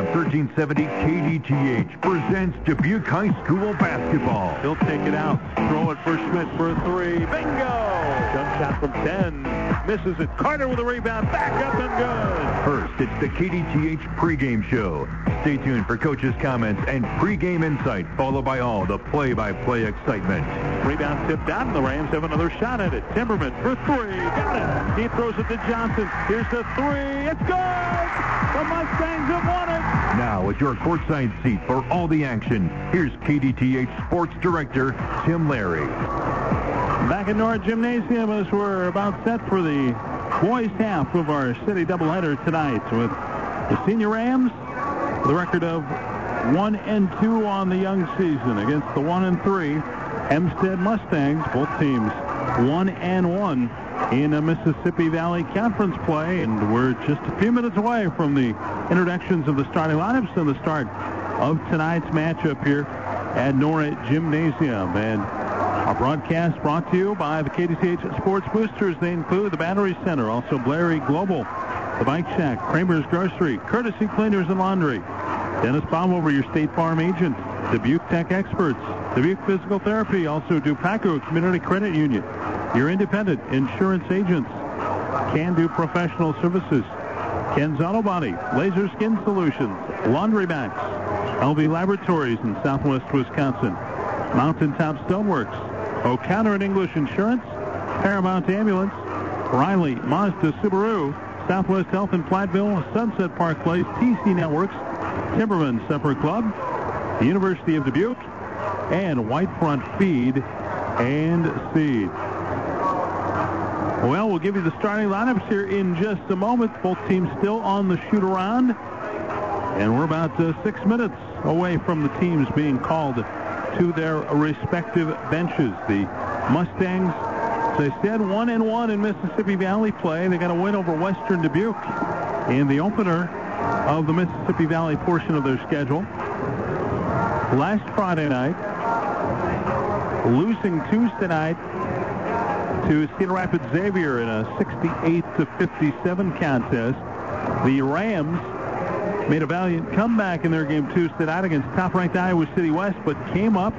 AM 1370 KDTH presents Dubuque High School basketball. He'll take it out. Throw it for Schmidt for a three. Bingo! Jump shot from 10. Misses it. Carter with a rebound. Back up and good. First, it's the KDTH pregame show. Stay tuned for coaches' comments and pregame insight, followed by all the play-by-play excitement. Rebound tipped out, and the Rams have another shot at it. Timmerman for three. Got it. He throws it to Johnson. Here's the three. It's good! The Mustangs have won it! Now, at your courtside seat for all the action, here's KDTH Sports Director Tim Larry. Back at Nora Gymnasium as we're about set for the boys half of our city doubleheader tonight with the Senior Rams, the record of 1 and 2 on the young season against the 1 and 3 Hempstead Mustangs. Both teams 1 and 1 in a Mississippi Valley Conference play, and we're just a few minutes away from the introductions of the starting lineups and the start of tonight's matchup here at Nora Gymnasium. And our broadcast brought to you by the KDTH Sports Boosters. They include the Battery Center, also Blairy Global, the Bike Shack, Kramer's Grocery, Courtesy Cleaners and Laundry, Dennis Baumhover, your State Farm agent, Dubuque Tech Experts, Dubuque Physical Therapy, also Dupaco Community Credit Union, your independent insurance agents, Can Do Professional Services, Ken's Auto Body, Laser Skin Solutions, Laundry Max, LV Laboratories in southwest Wisconsin, Mountaintop Stoneworks, O'Connor and English Insurance, Paramount Ambulance, Riley Mazda Subaru, Southwest Health in Platteville, Sunset Park Place, TC Networks, Timmerman Supper Club, the University of Dubuque, and Whitefront Feed and Seed. Well, we'll give you the starting lineups here in just a moment. Both teams still on the shoot around. And we're about uh, six minutes away from the teams being called to their respective benches. The Mustangs, as I said, one and one in Mississippi Valley play. They got a win over Western Dubuque in the opener of the Mississippi Valley portion of their schedule. Last Friday night, losing Tuesday night to Cedar Rapids Xavier in a 68 to 57 contest. The Rams made a valiant comeback in their game two, Tuesday night against top-ranked Iowa City West, but came up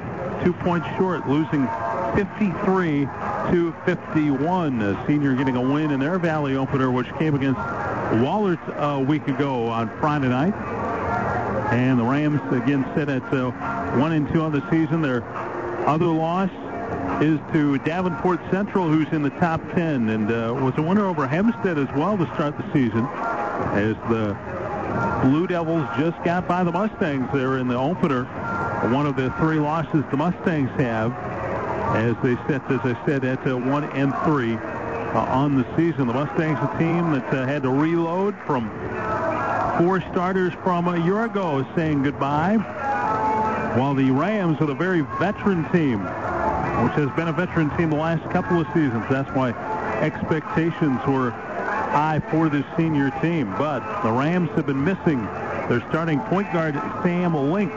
two points short, losing 53 to 51. A senior getting a win in their Valley opener, which came against Wahlert a week ago on Friday night. And the Rams again sit at uh, one and two on the season. Their other loss is to Davenport Central, who's in the top 10, and uh, was a winner over Hempstead as well to start the season, as the Blue Devils just got by the Mustangs there in the opener. One of the three losses the Mustangs have, as they sit, as I said, at uh, one and three uh, on the season. The Mustangs, a team that uh, had to reload from four starters from a year ago, saying goodbye. While the Rams are a very veteran team, which has been a veteran team the last couple of seasons. That's why expectations were high for this senior team. But the Rams have been missing their starting point guard, Sam Link,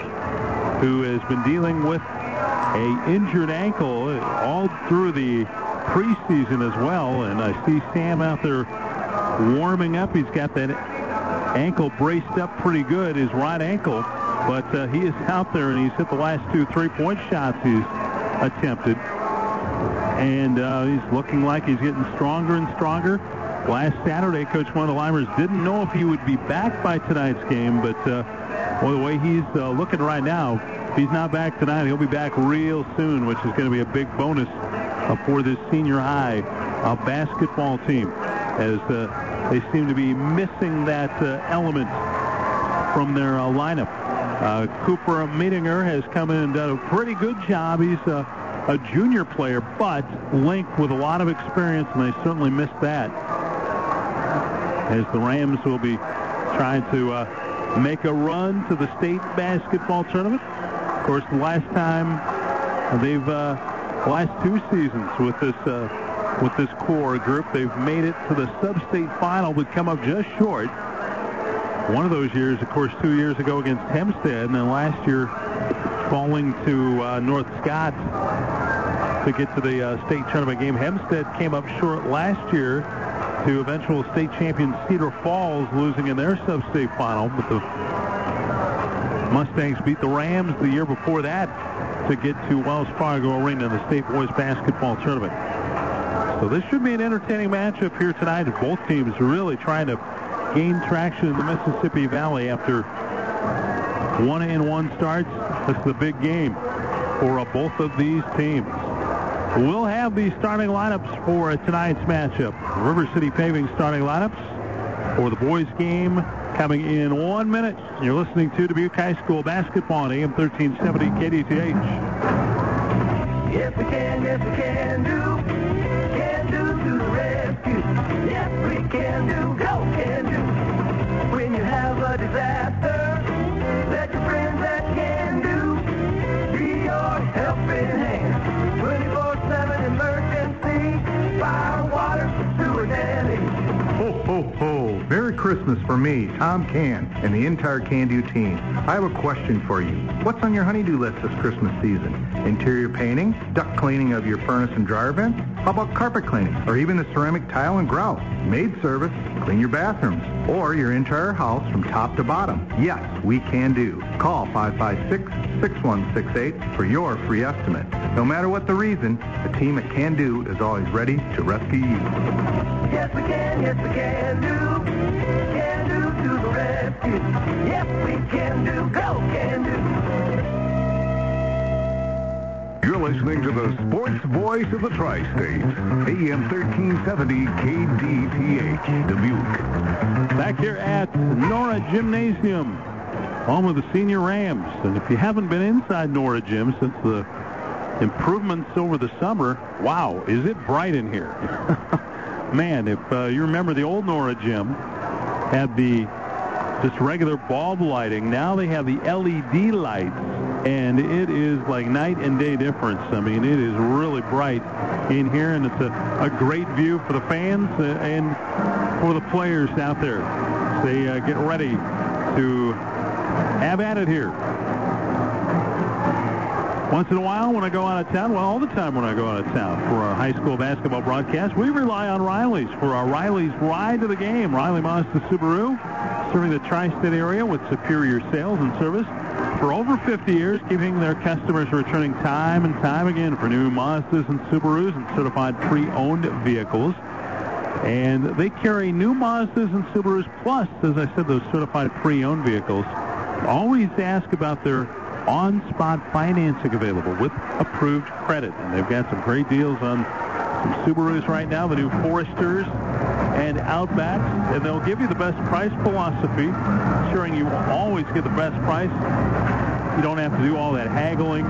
who has been dealing with a injured ankle all through the preseason as well. And I see Sam out there warming up. He's got that ankle braced up pretty good, his right ankle. But uh, he is out there, and he's hit the last two three-point shots he's attempted. And uh, he's looking like he's getting stronger and stronger. Last Saturday, Coach Montelimers didn't know if he would be back by tonight's game, but uh, well, the way he's uh, looking right now, if he's not back tonight, he'll be back real soon, which is going to be a big bonus uh, for this senior high basketball team, as they seem to be missing that element from their lineup. Uh, Cooper Meetinger has come in and done a pretty good job. He's a junior player, but linked with a lot of experience, and they certainly missed that. As the Rams will be trying to uh, make a run to the state basketball tournament. Of course, the last time they've uh, last two seasons with this uh, with this core group, they've made it to the sub-state final, but come up just short. One of those years, of course, two years ago against Hempstead, and then last year falling to uh, North Scott to get to the state tournament game. Hempstead came up short last year to eventual state champion Cedar Falls, losing in their sub-state final. But the Mustangs beat the Rams the year before that to get to Wells Fargo Arena in the state boys basketball tournament. So this should be an entertaining matchup here tonight. Both teams really trying to gain traction in the Mississippi Valley after one and one starts. This is a big game for uh, both of these teams. We'll have the starting lineups for tonight's matchup. River City Paving starting lineups for the boys game coming in one minute. You're listening to Dubuque High School basketball on AM 1370 KDTH. Yes, we can, yes, we can do. Christmas for me, Tom Can, and the entire Can Do team. I have a question for you. What's on your honeydew list this Christmas season? Interior painting? Duct cleaning of your furnace and dryer vent? How about carpet cleaning? Or even the ceramic tile and grout? Maid service? Clean your bathrooms? Or your entire house from top to bottom? Yes, we can do. Call 556-6168 for your free estimate. No matter what the reason, the team at Can Do is always ready to rescue you. Yes, we can, yes, we can do. Yes, we can do. Go, can do. You're listening to the sports voice of the tri-state, AM 1370 KDTH, Dubuque. Back here at Nora Gymnasium, home of the Senior Rams. And if you haven't been inside Nora Gym since the improvements over the summer, wow, is it bright in here. Man, if uh, you remember the old Nora Gym had the just regular bulb lighting. Now they have the LED lights, and it is like night and day difference. I mean, it is really bright in here, and it's a, a great view for the fans uh, and for the players out there. They uh, get ready to have at it here. Once in a while when I go out of town, well, all the time when I go out of town for our high school basketball broadcast, we rely on Riley's for our Riley's Ride to the Game. Riley Mazda Subaru, serving the tri-state area with superior sales and service for over 50 years, keeping their customers returning time and time again for new Mazdas and Subarus and certified pre-owned vehicles. And they carry new Mazdas and Subarus plus, as I said, those certified pre-owned vehicles. Always ask about their on-spot financing available with approved credit. And they've got some great deals on some Subarus right now, the new Foresters and Outbacks, and they'll give you the best price philosophy, ensuring you always get the best price. You don't have to do all that haggling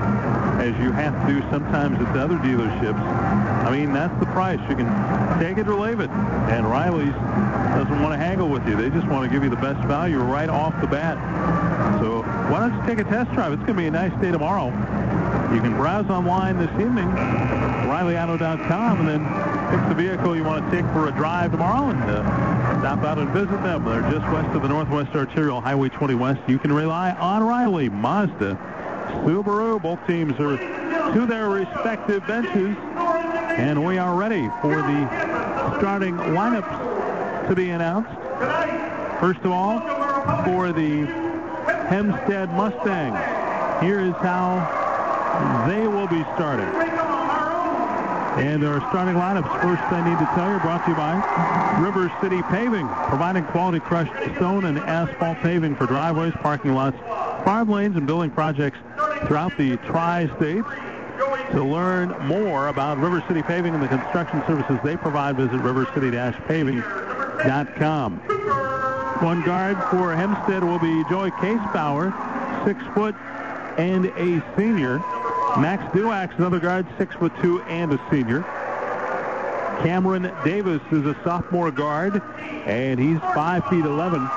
as you have to do sometimes at the other dealerships. I mean, that's the price. You can take it or leave it. And Riley's doesn't want to haggle with you. They just want to give you the best value right off the bat. So why don't you take a test drive? It's going to be a nice day tomorrow. You can browse online this evening, RileyAuto.com, and then pick the vehicle you want to take for a drive tomorrow and uh, stop out and visit them. They're just west of the Northwest Arterial Highway 20 West. You can rely on Riley, Mazda, Subaru. Both teams are to their respective benches, and we are ready for the starting lineups to be announced. First of all, for the Hempstead Mustangs, here is how they will be starting. And our starting lineups, first I need to tell you, brought to you by River City Paving, providing quality crushed stone and asphalt paving for driveways, parking lots, farm lanes, and building projects throughout the tri-states. To learn more about River City Paving and the construction services they provide, visit rivercity-paving.com. One guard for Hempstead will be Joey Casebauer, six foot and a senior. Max Duax, another guard, six foot two and a senior. Cameron Davis is a sophomore guard, and he's five feet eleven.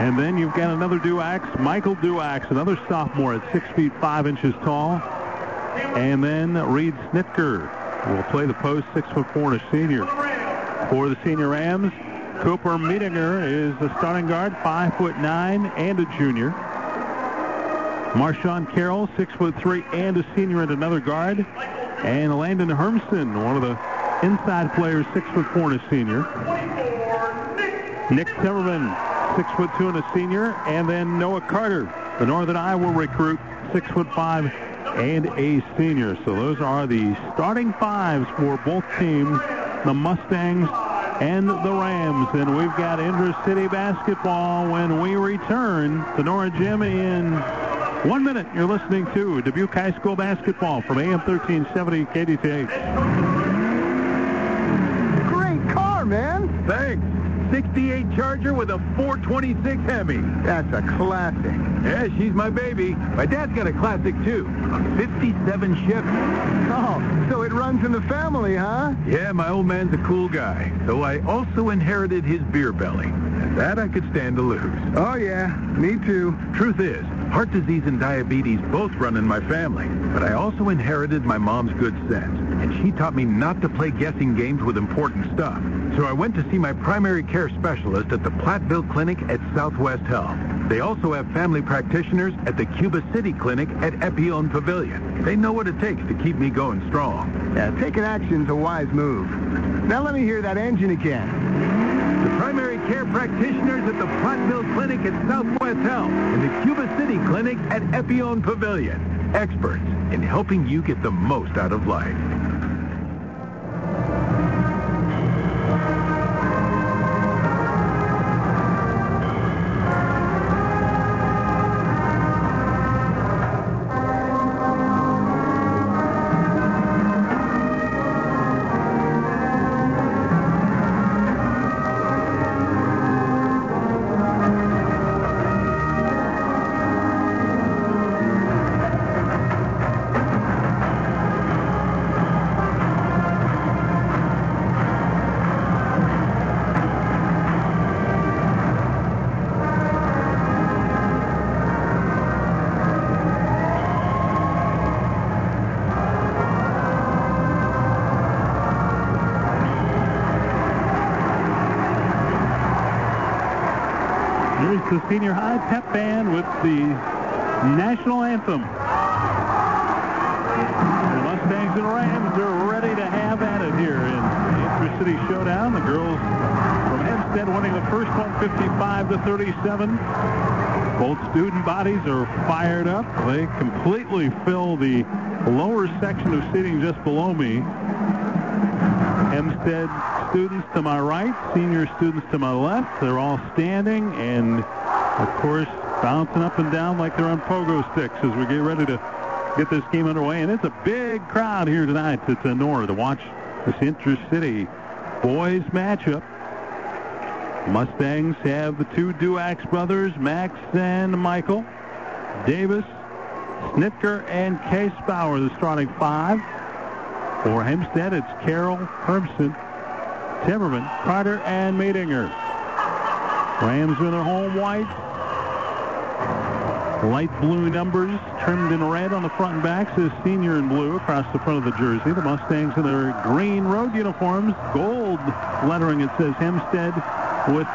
And then you've got another Duax, Michael Duax, another sophomore at six feet five inches tall. And then Reed Snitker will play the post, six foot four and a senior. For the senior Rams, Cooper Miedinger is the starting guard, five foot nine and a junior. Marshawn Carroll, six foot three and a senior and another guard. And Landon Hermson, one of the inside players, six foot four and a senior. Nick Timmerman, six foot two and a senior, and then Noah Carter, the Northern Iowa recruit, six foot five and a senior. So those are the starting fives for both teams, the Mustangs and the Rams. And we've got Intercity basketball when we return to Nora Gym in one minute. You're listening to Dubuque High School basketball from AM 1370 KDTH Great car, man. Thanks. 68 Charger with a 426 Hemi. That's a classic. Yeah, she's my baby. My dad's got a classic, too. A 57 Chevy. Oh, so it runs in the family, huh? Yeah, my old man's a cool guy. Though I also inherited his beer belly. That I could stand to lose. Oh, yeah. Me too. Truth is, heart disease and diabetes both run in my family. But I also inherited my mom's good sense. And she taught me not to play guessing games with important stuff. So I went to see my primary care specialist at the Platteville Clinic at Southwest Health. They also have family practitioners at the Cuba City Clinic at Epione Pavilion. They know what it takes to keep me going strong. Yeah, taking action's a wise move. Now let me hear that engine again. The primary care practitioners at the Platteville Clinic at Southwest Health and the Cuba City Clinic at Epione Pavilion. Experts in helping you get the most out of life. Senior high pep band with the national anthem. The Mustangs and Rams are ready to have at it here in the Intercity Showdown. The girls from Hempstead winning the first one 55 to 37. Both student bodies are fired up. They completely fill the lower section of seating just below me. Hempstead students to my right, senior students to my left. They're all standing and of course, bouncing up and down like they're on pogo sticks as we get ready to get this game underway. And it's a big crowd here tonight at Nora to watch this Intercity boys matchup. Mustangs have the two Duax brothers, Max and Michael. Davis, Snitker, and Case Bauer, the starting five. For Hempstead, it's Carroll, Hermson, Timmerman, Carter, and Madinger. Rams in their home white. Light blue numbers trimmed in red on the front and back says senior in blue across the front of the jersey. The Mustangs in their green road uniforms, gold lettering it says Hempstead with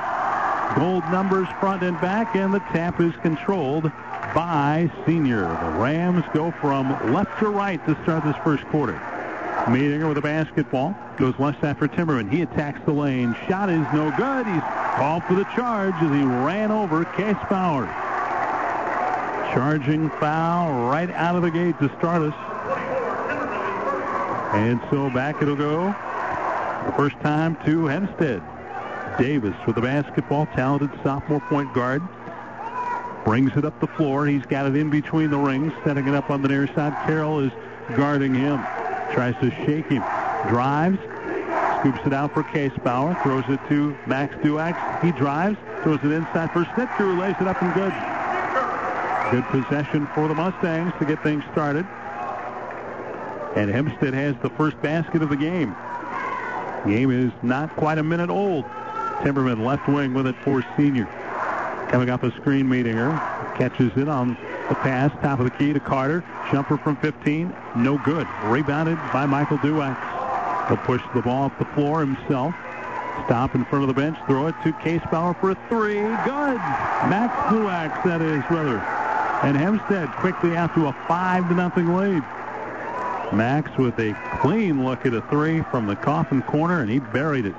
gold numbers front and back, and the tap is controlled by senior. The Rams go from left to right to start this first quarter. Madinger with a basketball. Goes left side for Timmerman. He attacks the lane. Shot is no good. He's called for the charge as he ran over Case Bauer. Charging foul right out of the gate to start us. And so back it'll go. First time to Hempstead. Davis with the basketball, talented sophomore point guard. Brings it up the floor. He's got it in between the rings, setting it up on the near side. Carroll is guarding him. Tries to shake him. Drives. Scoops it out for Case Bauer. Throws it to Max Duax. He drives. Throws it inside for Snitker, who lays it up and good. Good possession for the Mustangs to get things started. And Hempstead has the first basket of the game. Game is not quite a minute old. Timmerman left wing with it for senior. Coming off a screen Madinger. Catches it on the pass. Top of the key to Carter. Jumper from 15. No good. Rebounded by Michael Duax. He'll push the ball off the floor himself. Stop in front of the bench. Throw it to Case Bauer for a three. Good. Max Duax, that is, rather. And Hempstead quickly out to a 5 to nothing lead. Max with a clean look at a three from the coffin corner, and he buried it.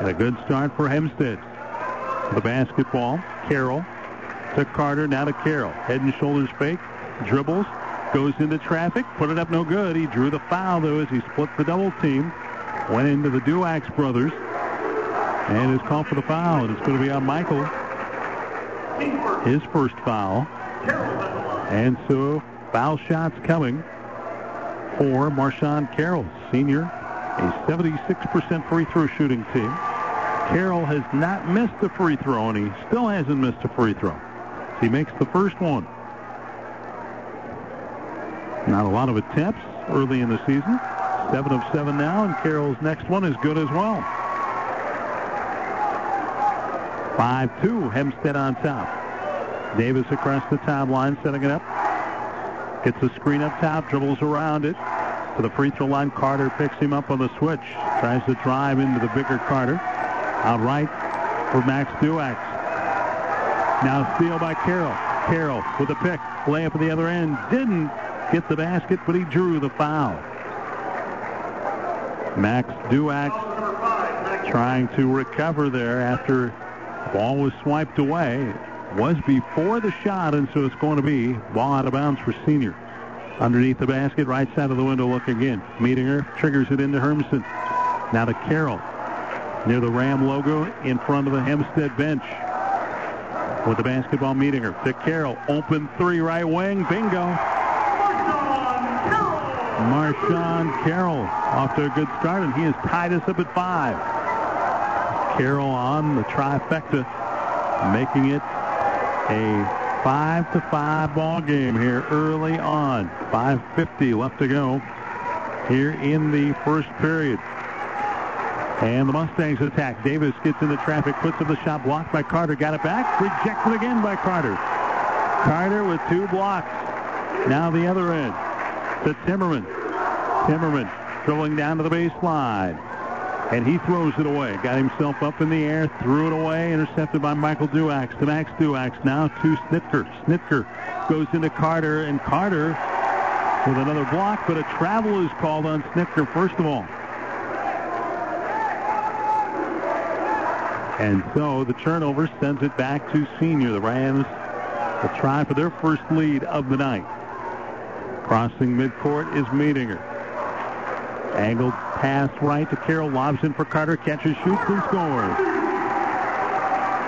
And a good start for Hempstead. the basketball. Carroll to Carter, now to Carroll. Head and shoulders fake, dribbles, goes into traffic, put it up no good. He drew the foul, though, as he split the double team. Went into the Duax brothers. And is called for the foul. And it's going to be on Michael. His first foul. And so foul shots coming for Marshawn Carroll, senior, a 76% free throw shooting team. Carroll has not missed a free throw, and he still hasn't missed a free throw. He makes the first one. Not a lot of attempts early in the season. Seven of seven now, and Carroll's next one is good as well. 5-2, Hempstead on top. Davis across the top line, setting it up. Gets the screen up top, dribbles around it. To the free throw line, Carter picks him up on the switch. Tries to drive into the bigger Carter. Out right for Max Duax. Now steal by Carroll. Carroll with a pick. Layup at the other end. Didn't get the basket, but he drew the foul. Max Duax trying to recover there after the ball was swiped away. Was before the shot, and so it's going to be ball out of bounds for senior. Underneath the basket, right side of the window, look again. Meetinger triggers it into Hermson. Now to Carroll. Near the Ram logo in front of the Hempstead bench. With the basketball, Meetinger to Carroll. Open three, right wing. Bingo. Marshawn Carroll off to a good start, and he has tied us up at five. Carroll on the trifecta, making it a five to five ball game here early on. 5:50 left to go here in the first period. And the Mustangs attack. Davis gets into traffic, puts up the shot, blocked by Carter, got it back, rejected again by Carter. Carter with two blocks. Now the other end to Timmerman. Timmerman dribbling down to the baseline. And he throws it away. Got himself up in the air, threw it away, intercepted by Michael Duax. To Max Duax, now to Snitker. Snitker goes into Carter, and Carter with another block, but a travel is called on Snitker first of all. And so the turnover sends it back to senior. The Rams will try for their first lead of the night. Crossing midcourt is Meetinger. Angled pass right to Carroll. Lobs in for Carter. Catches, shoots, and scores.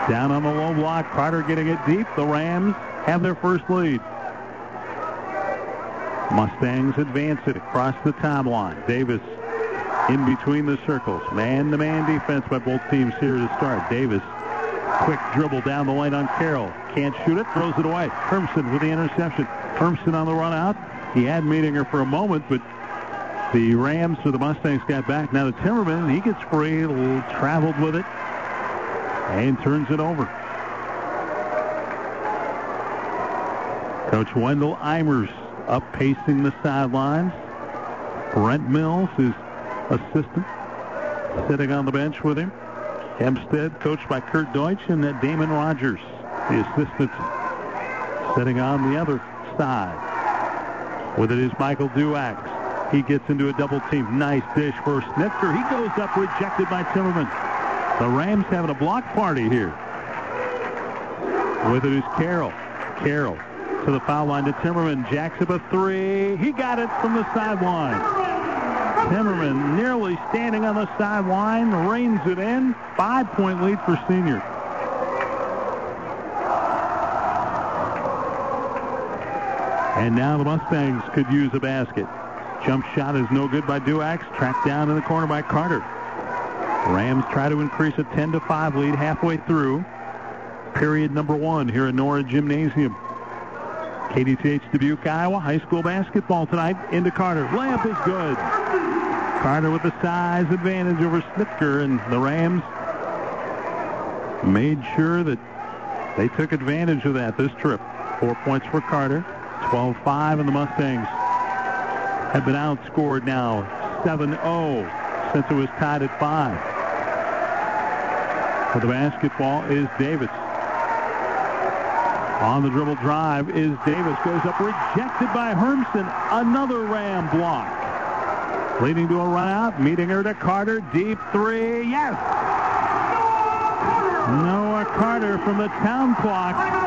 Down on the low block. Carter getting it deep. The Rams have their first lead. Mustangs advance it across the timeline. Davis in between the circles. Man-to-man defense by both teams here to start. Davis, quick dribble down the lane on Carroll. Can't shoot it, throws it away. Hermson with the interception. Hermson on the run out. He had Meetinger for a moment, but the Rams or the Mustangs got back. Now to Timmerman, he gets free, traveled with it, and turns it over. Coach Wendell Eimers up pacing the sidelines. Brent Mills, his assistant, sitting on the bench with him. Hempstead, coached by Kurt Deutsch, and Damon Rogers, the assistant, sitting on the other side. With it is Michael Duax. He gets into a double team. Nice dish for Snitker. He goes up, rejected by Timmerman. The Rams having a block party here. With it is Carroll. Carroll to the foul line to Timmerman. Jacks up a three. He got it from the sideline. Timmerman nearly standing on the sideline, reins it in. Five-point lead for senior. And now the Mustangs could use a basket. Jump shot is no good by Duax. Tracked down in the corner by Carter. Rams try to increase a 10 to 5 lead halfway through period number one here at Nora Gymnasium. KDTH Dubuque, Iowa, high school basketball tonight into Carter. Layup is good. Carter with the size advantage over Snitker, and the Rams made sure that they took advantage of that this trip. Four points for Carter, 12-5, and the Mustangs have been outscored now 7-0 since it was tied at 5. For the basketball is Davis. On the dribble drive is Davis. Goes up, rejected by Hermson. Another Ram block. Leading to a run out. Meetinger to Carter. Deep three. Yes! Noah Carter from the town clock.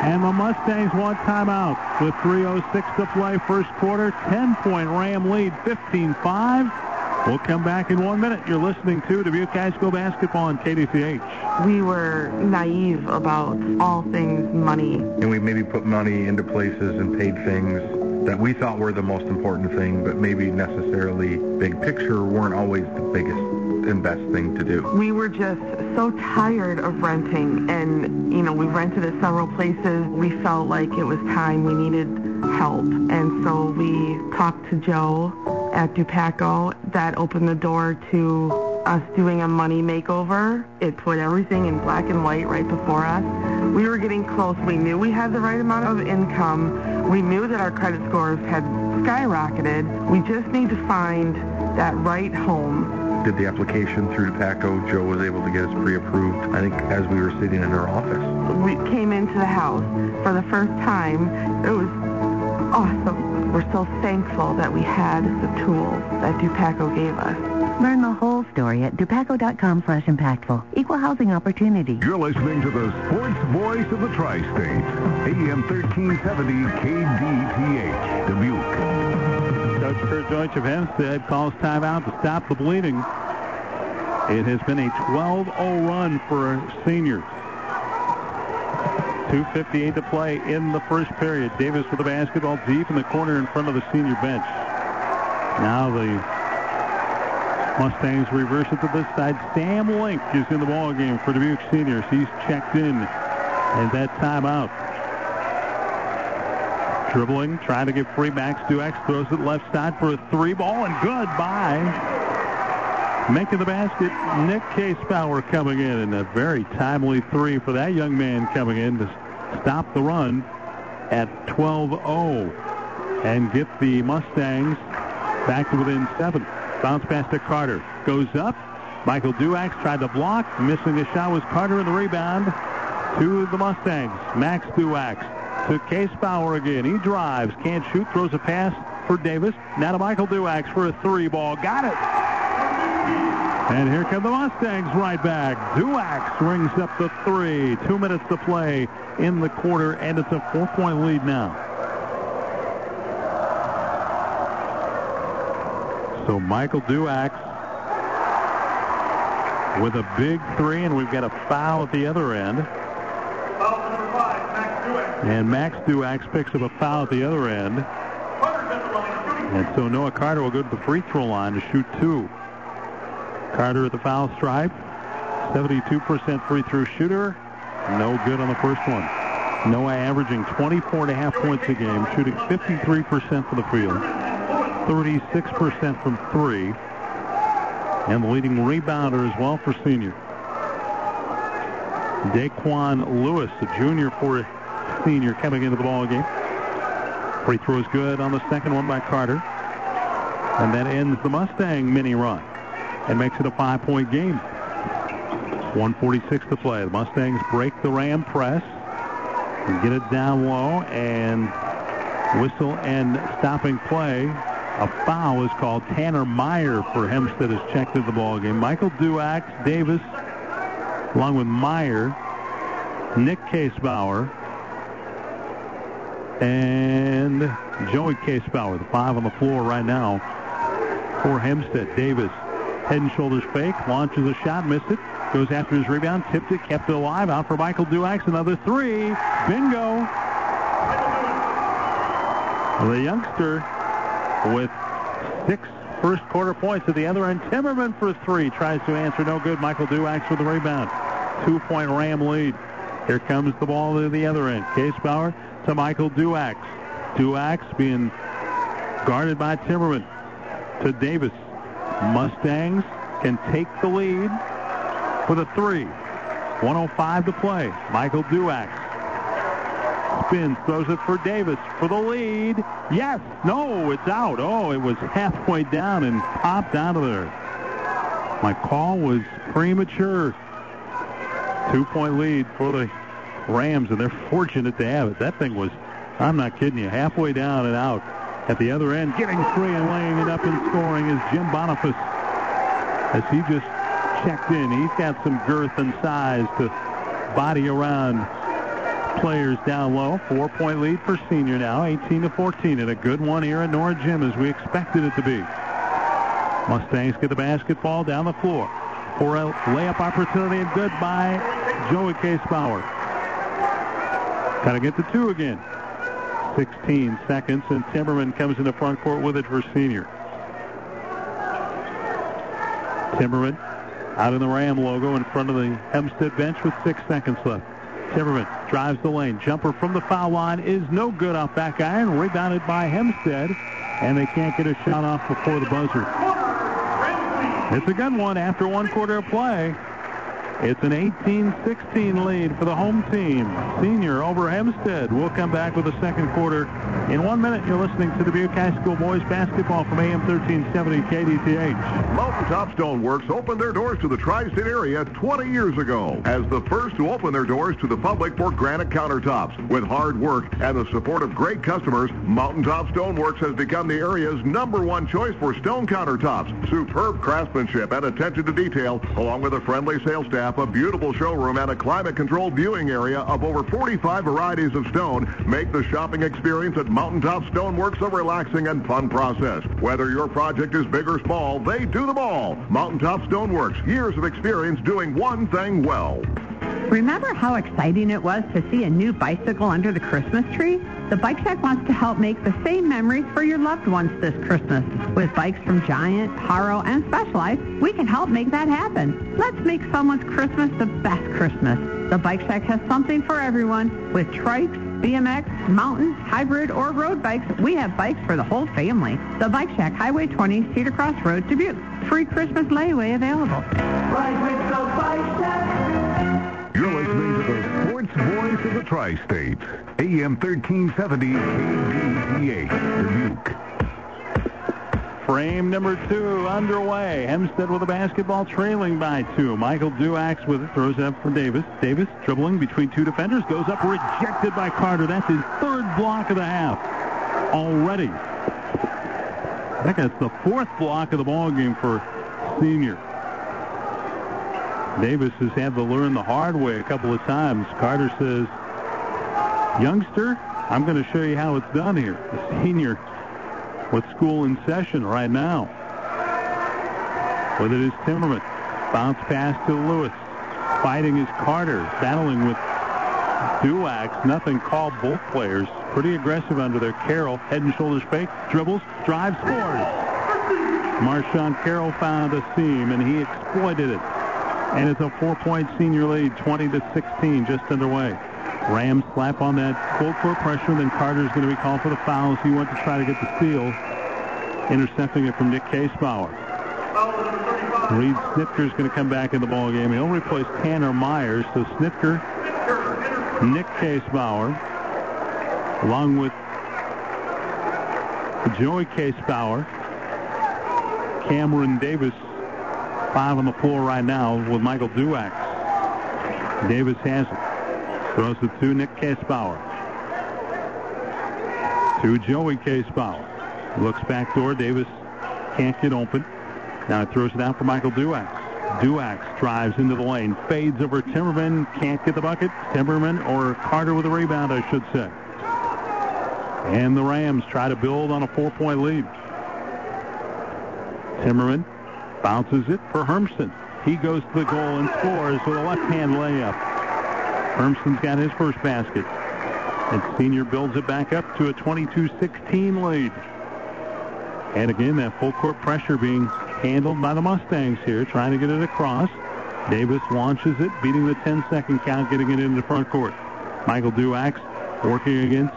And the Mustangs want timeout with 3.06 to play first quarter. 10-point Ram lead, 15-5. We'll come back in one minute. You're listening to Dubuque High School basketball on KDTH. We were naive about all things money. And we maybe put money into places and paid things that we thought were the most important thing, but maybe necessarily big picture weren't always the biggest and best thing to do. We were just so tired of renting, and you know, we rented at several places. We felt like it was time we needed help, and so we talked to Joe at Dupaco. That opened the door to us doing a money makeover. It put everything in black and white right before us. We were getting close. We knew we had the right amount of income. We knew that our credit scores had skyrocketed. We just need to find that right home did the application through Dupaco. Joe was able to get us pre-approved, I think, as we were sitting in her office. We came into the house for the first time. It was awesome. We're so thankful that we had the tools that Dupaco gave us. Learn the whole story at dupaco.com slash impactful. Equal housing opportunity. You're listening to the sports voice of the tri-state. AM 1370 KDTH, Dubuque. Coach Deutsch of Hempstead calls timeout to stop the bleeding. It has been a 12-0 run for seniors. 2.58 to play in the first period. Davis with the basketball deep in the corner in front of the senior bench. Now the Mustangs reverse it to this side. Sam Link is in the ball game for Dubuque Seniors. He's checked in at that timeout. Dribbling, trying to get free. Max Duax throws it left side for a three ball and good by. Making the basket, Nick Casebauer coming in and a very timely three for that young man coming in to stop the run at 12-0 and get the Mustangs back to within seven. Bounce pass to Carter. Goes up. Michael Duax tried to block. Missing a shot was Carter in the rebound to the Mustangs. Max Duax to Case Bauer again. He drives. Can't shoot. Throws a pass for Davis. Now to Michael Duax for a three ball. Got it. And here come the Mustangs right back. Duax rings up the three. Two minutes to play in the quarter, and it's a four-point lead now. So Michael Duax with a big three, and we've got a foul at the other end. And Max Duax picks up a foul at the other end. And so Noah Carter will go to the free throw line to shoot two. Carter at the foul stripe. 72% free throw shooter. No good on the first one. Noah averaging 24 and a half points a game, shooting 53% from the field. 36% from three. And the leading rebounder as well for senior. Daquan Lewis, a junior for senior, coming into the ball game. Free throw is good on the second one by Carter. And that ends the Mustang mini run and makes it a five-point game. 146 to play. The Mustangs break the Ram press and get it down low and whistle and stopping play. A foul is called. Tanner Meyer for Hempstead has checked in the ball game. Michael Duax, Davis, along with Meyer, Nick Casebauer, and Joey Casebauer, the five on the floor right now for Hempstead. Davis, head and shoulders fake, launches a shot, missed it, goes after his rebound, tipped it, kept it alive, out for Michael Duax, another three, bingo. The youngster with six first quarter points at the other end. Timmerman for three. Tries to answer. No good. Michael Duax for the rebound. Two-point Ram lead. Here comes the ball to the other end. Casebauer to Michael Duax. Duax being guarded by Timmerman to Davis. Mustangs can take the lead with a three. 105 to play. Michael Duax spins, throws it for Davis for the lead. Yes, no, it's out. Oh, it was halfway down and popped out of there. My call was premature. Two-point lead for the Rams, and they're fortunate to have it. That thing was, I'm not kidding you, halfway down and out. At the other end, getting free and laying it up and scoring is Jim Boniface as he just checked in. He's got some girth and size to body around players down low. Four-point lead for senior now, 18 to 14, and a good one here at Nora Gym as we expected it to be. Mustangs get the basketball down the floor for a layup opportunity and good by Joey Casebauer. Got to get to two again. 16 seconds, and Timmerman comes in the front court with it for senior. Timmerman out in the Ram logo in front of the Hempstead bench with six seconds left. Timmerman drives the lane. Jumper from the foul line is no good off back iron. Rebounded by Hempstead, and they can't get a shot off before the buzzer. It's a good one after one quarter of play. It's an 18-16 lead for the home team. Senior over Hempstead. We'll come back with the second quarter. In one minute, you're listening to Dubuque High School boys basketball from AM 1370 KDTH. Mountaintop Stoneworks opened their doors to the tri-state area 20 years ago as the first to open their doors to the public for granite countertops. With hard work and the support of great customers, Mountaintop Stoneworks has become the area's number one choice for stone countertops. Superb craftsmanship and attention to detail, along with a friendly sales staff a beautiful showroom, and a climate-controlled viewing area of over 45 varieties of stone make the shopping experience at Mountaintop Stoneworks a relaxing and fun process. Whether your project is big or small, they do them all. Mountaintop Stoneworks, years of experience doing one thing well. Remember how exciting it was to see a new bicycle under the Christmas tree? The Bike Shack wants to help make the same memories for your loved ones this Christmas. With bikes from Giant, Haro, and Specialized, we can help make that happen. Let's make someone's Christmas the best Christmas. The Bike Shack has something for everyone. With trikes, BMX, mountain, hybrid, or road bikes, we have bikes for the whole family. The Bike Shack, Highway 20, Cedar Cross Road, Dubuque. Free Christmas layaway available. Ride with the Bike Shack. You're listening to the sports voice of the tri-states, AM 1370 KDTH, Dubuque. Frame number two underway. Hempstead with the basketball trailing by two. Michael Duax with it. Throws it up for Davis. Davis dribbling between two defenders. Goes up rejected by Carter. That's his third block of the half already. I think that's the fourth block of the ball game for senior. Davis has had to learn the hard way a couple of times. Carter says, youngster, I'm going to show you how it's done here. The senior with school in session right now. With it is Timmerman. Bounce pass to Lewis. Fighting is Carter. Battling with Duax. Nothing called both players. Pretty aggressive under there. Carroll, head and shoulders fake. Dribbles, drives, scores. Marshawn Carroll found a seam, and he exploited it. And it's a four-point senior lead, 20 to 16, just underway. Rams slap on that full court pressure. Then Carter's going to be called for the fouls. He went to try to get the steal, intercepting it from Nick Casebauer. Reed Snitker's going to come back in the ball game. He'll replace Tanner Myers. So Snitker, Nick Casebauer, along with Joey Casebauer, Cameron Davis, five on the floor right now with Michael Duax. Davis has it. Throws it to Nick Casebauer. To Joey Casebauer. Looks back door. Davis can't get open. Now throws it out for Michael Duax. Duax drives into the lane. Fades over Timmerman. Can't get the bucket. Timmerman or Carter with a rebound, I should say. And the Rams try to build on a four-point lead. Timmerman bounces it for Hermson. He goes to the goal and scores with a left-hand layup. Hermson's got his first basket. And Senior builds it back up to a 22-16 lead. And again, that full court pressure being handled by the Mustangs here, trying to get it across. Davis launches it, beating the 10-second count, getting it into the front court. Michael Duax working against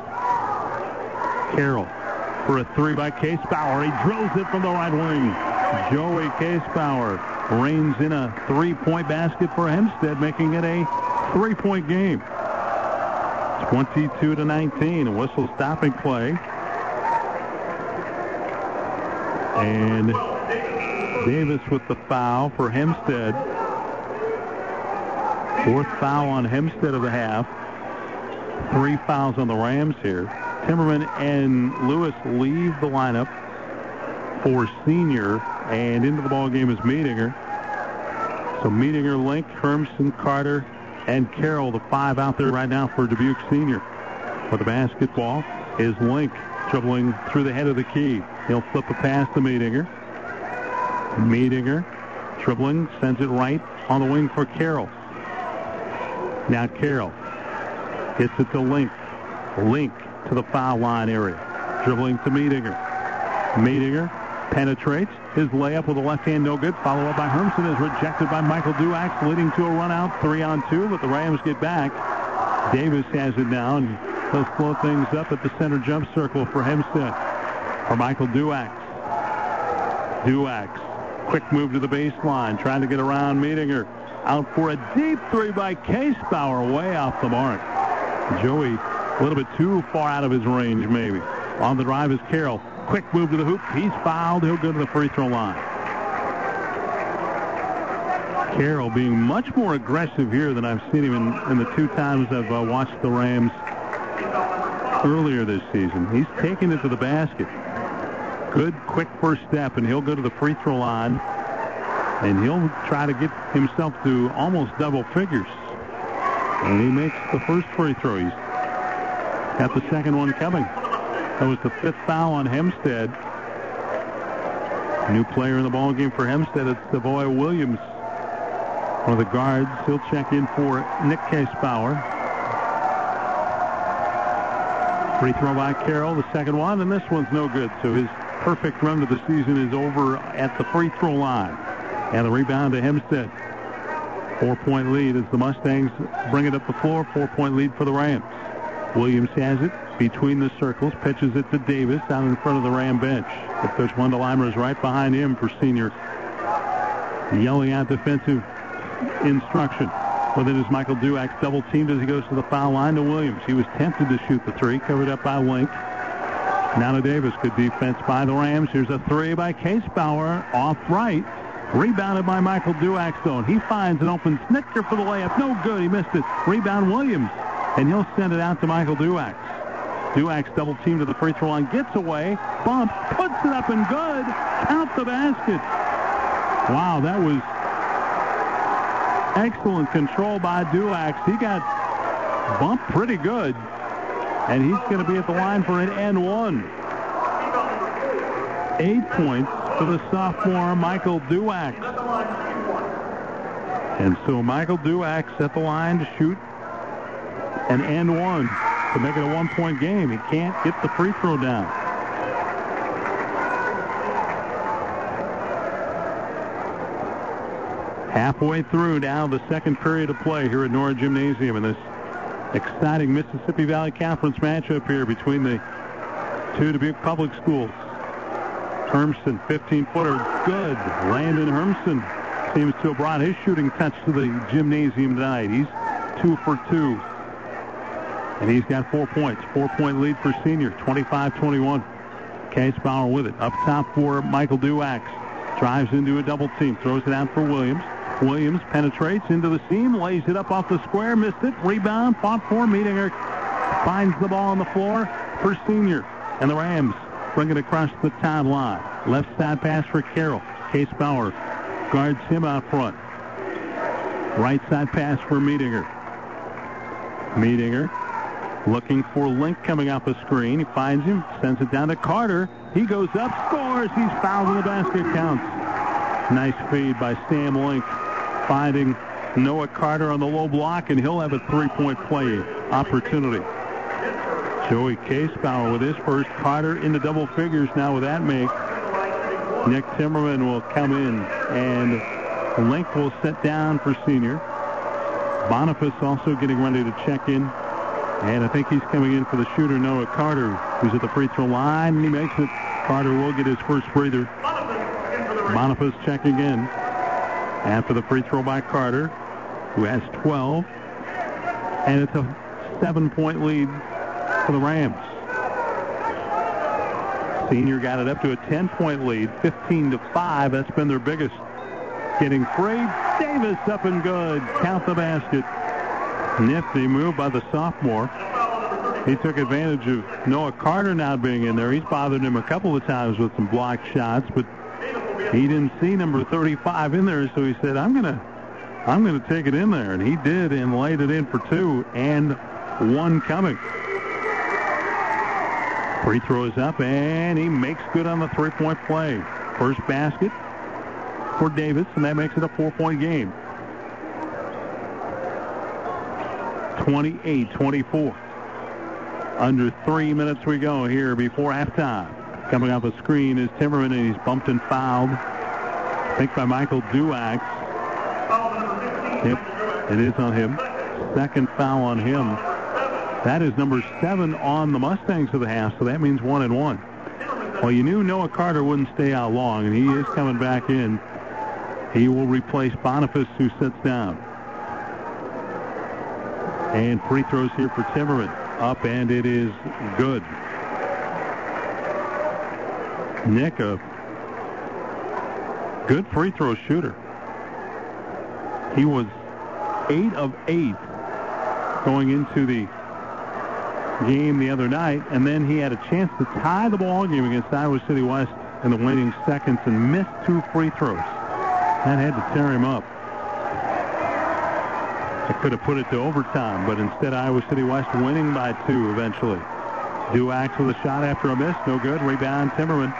Carroll for a three by Case Bauer. He drills it from the right wing. Joey Case Bauer reins in a three-point basket for Hempstead, making it a three-point game. 22 to 19. A whistle stopping play. And Davis with the foul for Hempstead. Fourth foul on Hempstead of the half. Three fouls on the Rams here. Timmerman and Lewis leave the lineup for senior, and into the ball game is Meedinger. So Meedinger, Link, Hermson, Carter, and Carroll, the five out there right now for Dubuque Senior. For the basketball is Link dribbling through the head of the key. He'll flip a pass to Medinger. Medinger dribbling, sends it right on the wing for Carroll. Now Carroll hits it to Link. Link to the foul line area. Dribbling to Medinger. Medinger penetrates. His layup with a left hand, no good. Follow up by Hermson is rejected by Michael Duax, leading to a run out, three on two, but the Rams get back. Davis has it now, and he'll slow things up at the center jump circle for Hempstead. For Michael Duax. Duax. Quick move to the baseline, trying to get around Medinger. Out for a deep three by Case Bauer, way off the mark. Joey a little bit too far out of his range, maybe. On the drive is Carroll. Quick move to the hoop. He's fouled. He'll go to the free throw line. Carroll being much more aggressive here than I've seen him in, in the two times I've uh, watched the Rams earlier this season. He's taking it to the basket. Good, quick first step, and he'll go to the free throw line, and he'll try to get himself to almost double figures. And he makes the first free throw. He's got the second one coming. That was the fifth foul on Hempstead. New player in the ball game for Hempstead. It's Savoy Williams. One of the guards. He'll check in for Nick Casebauer. Free throw by Carroll, the second one, and this one's no good. So his perfect run to the season is over at the free throw line. And the rebound to Hempstead. Four-point lead as the Mustangs bring it up the floor. Four-point lead for the Rams. Williams has it between the circles, pitches it to Davis out in front of the Ram bench. The coach Wendell Eimer is right behind him for senior, yelling out defensive instruction. Well, then is Michael Duax double teamed as he goes to the foul line to Williams. He was tempted to shoot the three, covered up by Link. Now to Davis. Good defense by the Rams. Here's a three by Case Bauer off right. Rebounded by Michael Duax, though. He finds an open Snitker for the layup. No good. He missed it. Rebound Williams. And he'll send it out to Michael Duax. Duax double team to the free throw line. Gets away. Bumps. Puts it up and good. Count the basket. Wow, that was excellent control by Duax. He got bumped pretty good. And he's going to be at the line for an and one. Eight points for the sophomore Michael Duax. And so Michael Duax at the line to shoot an and one to make it a one-point game. He can't get the free throw down. Halfway through now the second period of play here at Nora Gymnasium in this exciting Mississippi Valley Conference matchup here between the two Dubuque Public Schools. Hermson, 15-footer, good. Landon Hermson seems to have brought his shooting touch to the gymnasium tonight. He's two for two. And he's got four points. Four-point lead for senior, 25-21. Case Bauer with it. Up top for Michael Duax. Drives into a double team. Throws it out for Williams. Williams penetrates into the seam. Lays it up off the square. Missed it. Rebound. Fought for. Medinger finds the ball on the floor for senior. And the Rams bring it across the town line. Left side pass for Carroll. Case Bauer guards him out front. Right side pass for Medinger. Medinger looking for Link coming off the screen. He finds him, sends it down to Carter. He goes up, scores. He's fouled in the basket, counts. Nice feed by Sam Link, finding Noah Carter on the low block, and he'll have a three-point play opportunity. Joey Casebauer with his first. Carter into double figures now with that make. Nick Timmerman will come in, and Link will set down for senior. Boniface also getting ready to check in. And I think he's coming in for the shooter, Noah Carter, who's at the free throw line. He makes it. Carter will get his first breather. Boniface checking in after the free throw by Carter, who has 12. And it's a seven-point lead for the Rams. Senior got it up to a 10-point lead, 15 to 5. That's been their biggest. Getting free. Davis up and good. Count the basket. Nifty move by the sophomore. He took advantage of Noah Carter not being in there. He's bothered him a couple of times with some blocked shots, but he didn't see number 35 in there, so he said, I'm to I'm to take it in there. And he did and laid it in for two and one coming. Free throw is up, and he makes good on the three-point play. First basket for Davis, and that makes it a four-point game. 28-24. Under three minutes we go here before halftime. Coming off a screen is Timmerman, and he's bumped and fouled. I think by Michael Duax. Yep, it is on him. Second foul on him. That is number seven on the Mustangs of the half, so that means one and one. Well, you knew Noah Carter wouldn't stay out long, and he is coming back in. He will replace Boniface, who sits down. And free throws here for Timmerman. Up, and it is good. Nick, a good free throw shooter. He was eight of eight going into the game the other night, and then he had a chance to tie the ball game against Iowa City West in the winning seconds and missed two free throws. That had to tear him up. Could have put it to overtime, but instead Iowa City West winning by two eventually. Duax with a shot after a miss, no good. Rebound Timmerman.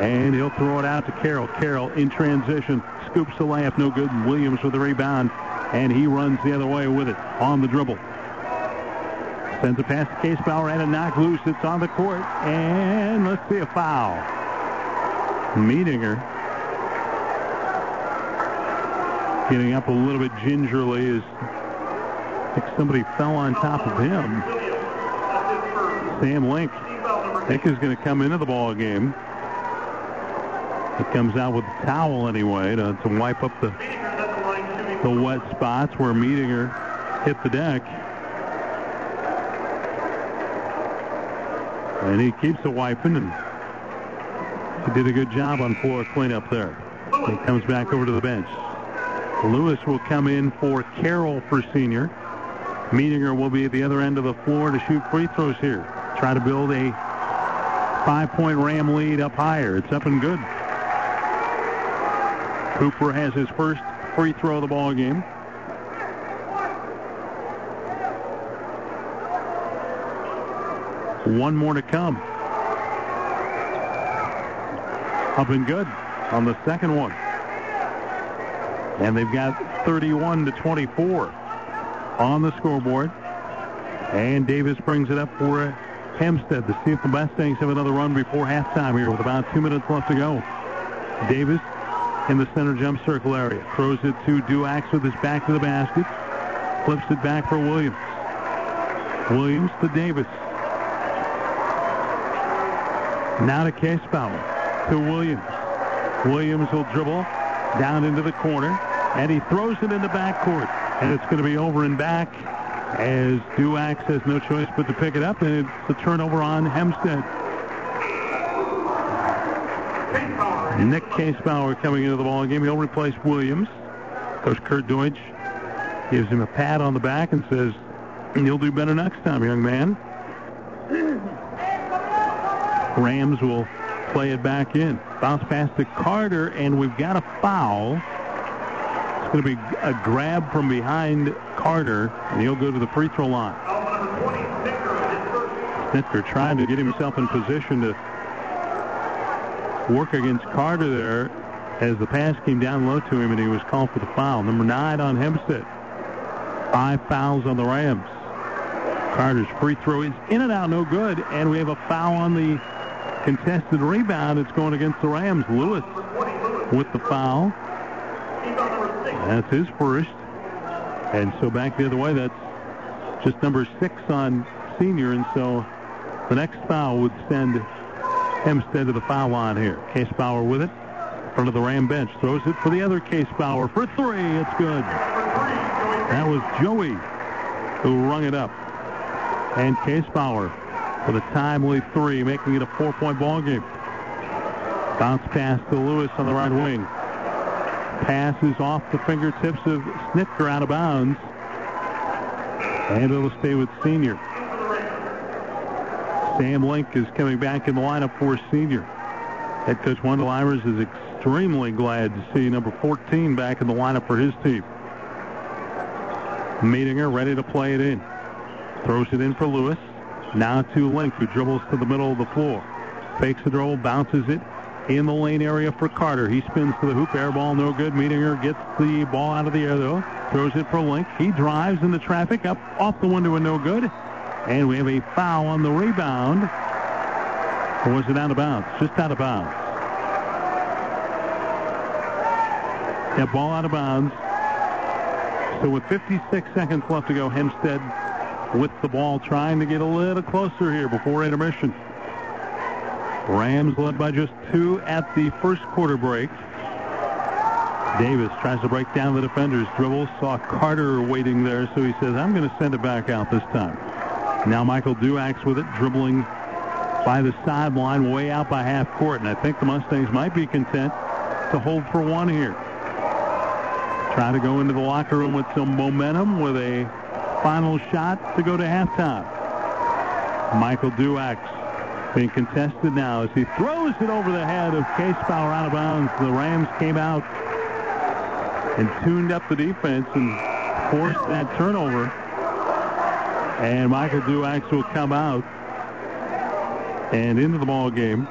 And he'll throw it out to Carroll. Carroll in transition, scoops the layup, no good. Williams with the rebound, and he runs the other way with it on the dribble. Sends a pass to Casebauer and a knock loose. It's on the court. And let's see a foul. Medinger getting up a little bit gingerly as think somebody fell on top of him. Sam Link, I think is going to come into the ball game. He comes out with a towel anyway to, to wipe up the the wet spots where Medinger hit the deck. And he keeps the wiping, and he did a good job on floor cleanup there. He comes back over to the bench. Lewis will come in for Carroll for senior. Medinger will be at the other end of the floor to shoot free throws here. Try to build a five-point Ram lead up higher. It's up and good. Cooper has his first free throw of the ball game. One more to come. Up and good on the second one. And they've got 31 to 24 on the scoreboard. And Davis brings it up for Hempstead to see if the Mustangs have another run before halftime here with about two minutes left to go. Davis in the center jump circle area. Throws it to Duax with his back to the basket. Flips it back for Williams. Williams to Davis. Now to Case Bauer. To Williams. Williams will dribble down into the corner. And he throws it in the backcourt. And it's going to be over and back as Duax has no choice but to pick it up. And it's a turnover on Hempstead. Nick Casebauer coming into the ball game. He'll replace Williams. Coach Kurt Deutsch gives him a pat on the back and says, you'll do better next time, young man. Rams will play it back in. Bounce pass to Carter, and we've got a foul. It's going to be a grab from behind Carter, and he'll go to the free throw line. Snitker trying to get himself in position to work against Carter there as the pass came down low to him, and he was called for the foul. Number nine on Hempstead. Five fouls on the Rams. Carter's free throw is in and out, no good, and we have a foul on the contested rebound. It's going against the Rams. Lewis with the foul. That's his first. And so back the other way, that's just number six on senior, and so the next foul would send Hempstead to the foul line here. Casebauer with it. Front of the Ram bench. Throws it for the other Case Bauer for three. It's good. That was Joey who rung it up. And Case Bauer with a timely three, making it a four-point ball game. Bounce pass to Lewis on the right wing. Passes off the fingertips of Snitker out of bounds. And it'll stay with senior. Sam Link is coming back in the lineup for senior. Head coach Wendell Ivers is extremely glad to see number 14 back in the lineup for his team. Medinger ready to play it in. Throws it in for Lewis. Now to Link, who dribbles to the middle of the floor. Fakes the dribble, bounces it in the lane area for Carter. He spins to the hoop. Air ball, no good. Medinger gets the ball out of the air, though. Throws it for Link. He drives in the traffic, up off the window and no good. And we have a foul on the rebound. Or was it out of bounds? Just out of bounds. That ball out of bounds. So with 56 seconds left to go, Hempstead with the ball trying to get a little closer here before intermission. Rams led by just two at the first quarter break. Davis tries to break down the defenders. Dribbles, saw Carter waiting there, so he says, I'm going to send it back out this time. Now Michael Duax with it, dribbling by the sideline, way out by half court. And I think the Mustangs might be content to hold for one here. Try to go into the locker room with some momentum with a final shot to go to halftime. Michael Duax being contested now as he throws it over the head of Case Power out of bounds. The Rams came out and tuned up the defense and forced that turnover. And Michael Duax will come out and into the ball game.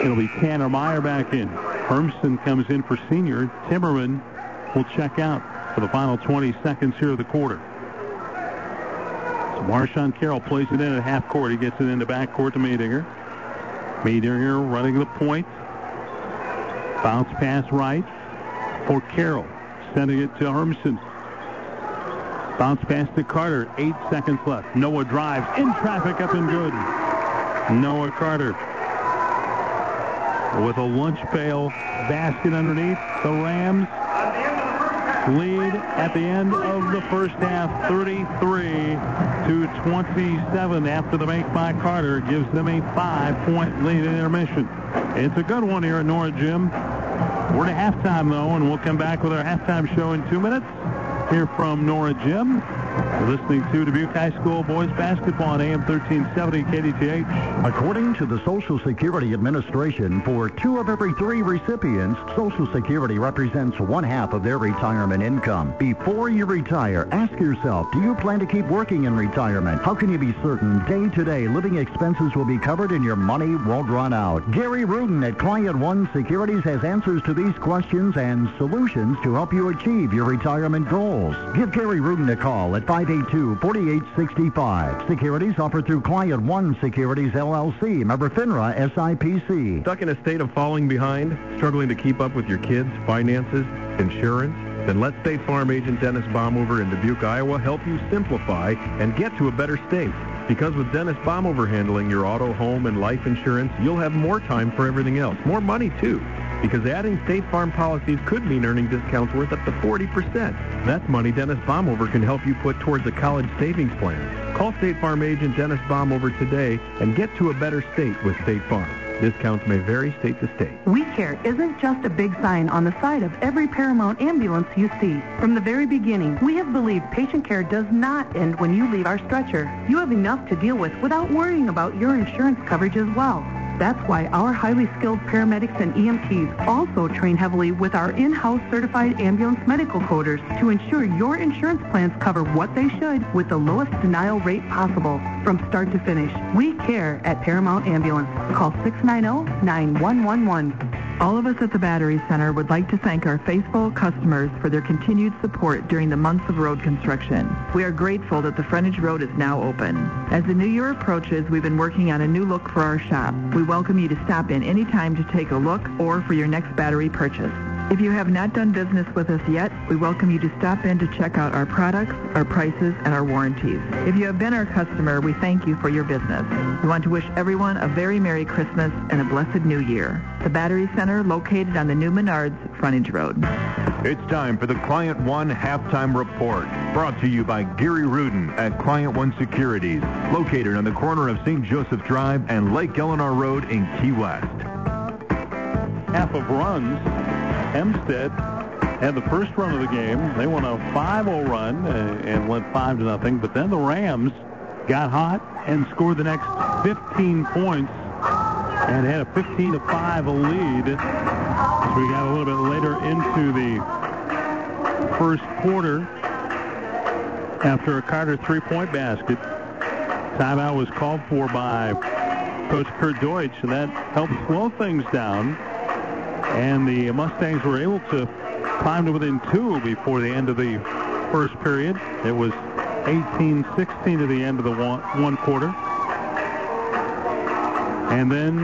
It'll be Tanner Meyer back in. Hermson comes in for senior. Timmerman will check out for the final 20 seconds here of the quarter. So Marshawn Carroll plays it in at half court. He gets it into back court to Medinger. Medinger running the point. Bounce pass right for Carroll. Sending it to Hermson. Bounce pass to Carter. Eight seconds left. Noah drives in traffic up and good. Noah Carter with a lunch pail basket underneath. The Rams lead at the end of the first half 33 to 27 after the make by Carter gives them a five-point lead in intermission. It's a good one here at Nora Gym. We're to halftime, though, and we'll come back with our halftime show in two minutes here from Nora Gym. You're listening to Dubuque High School boys basketball on AM 1370 KDTH. According to the Social Security Administration, for two of every three recipients, Social Security represents one half of their retirement income. Before you retire, ask yourself, do you plan to keep working in retirement? How can you be certain day to day living expenses will be covered and your money won't run out? Gary Rudin at Client One Securities has answers to these questions and solutions to help you achieve your retirement goals. Give Gary Rudin a call at 582-4865. Securities offered through Client One Securities LLC, member FINRA SIPC. Stuck in a state of falling behind, struggling to keep up with your kids, finances, insurance? Then let State Farm agent Dennis Baumover in Dubuque, Iowa help you simplify and get to a better state. Because with Dennis Baumover handling your auto, home, and life insurance, you'll have more time for everything else. More money, too. Because adding State Farm policies could mean earning discounts worth up to 40%. That's money Dennis Baumover can help you put towards a college savings plan. Call State Farm agent Dennis Baumover today and get to a better state with State Farm. Discounts may vary state to state. We Care isn't just a big sign on the side of every Paramount ambulance you see. From the very beginning, we have believed patient care does not end when you leave our stretcher. You have enough to deal with without worrying about your insurance coverage as well. That's why our highly skilled paramedics and EMTs also train heavily with our in-house certified ambulance medical coders to ensure your insurance plans cover what they should with the lowest denial rate possible from start to finish. We care at Paramount Ambulance. Call 690-9111. All of us at the Battery Center would like to thank our faithful customers for their continued support during the months of road construction. We are grateful that the frontage road is now open. As the new year approaches, we've been working on a new look for our shop. We welcome you to stop in anytime to take a look or for your next battery purchase. If you have not done business with us yet, we welcome you to stop in to check out our products, our prices, and our warranties. If you have been our customer, we thank you for your business. We want to wish everyone a very Merry Christmas and a blessed New Year. The Battery Center, located on the New Menards Frontage Road. It's time for the Client One Halftime Report, brought to you by Gary Rudin at Client One Securities, located on the corner of St. Joseph Drive and Lake Eleanor Road in Key West. Half of runs Hempstead had the first run of the game. They won a 5-0 run and went 5 to nothing. But then the Rams got hot and scored the next 15 points and had a 15 to 5 lead as we got a little bit later into the first quarter after a Carter three-point basket. Timeout was called for by Coach Kurt Deutsch, and that helped slow things down. And the Mustangs were able to climb to within two before the end of the first period. It was 18-16 to the end of the one, one quarter. And then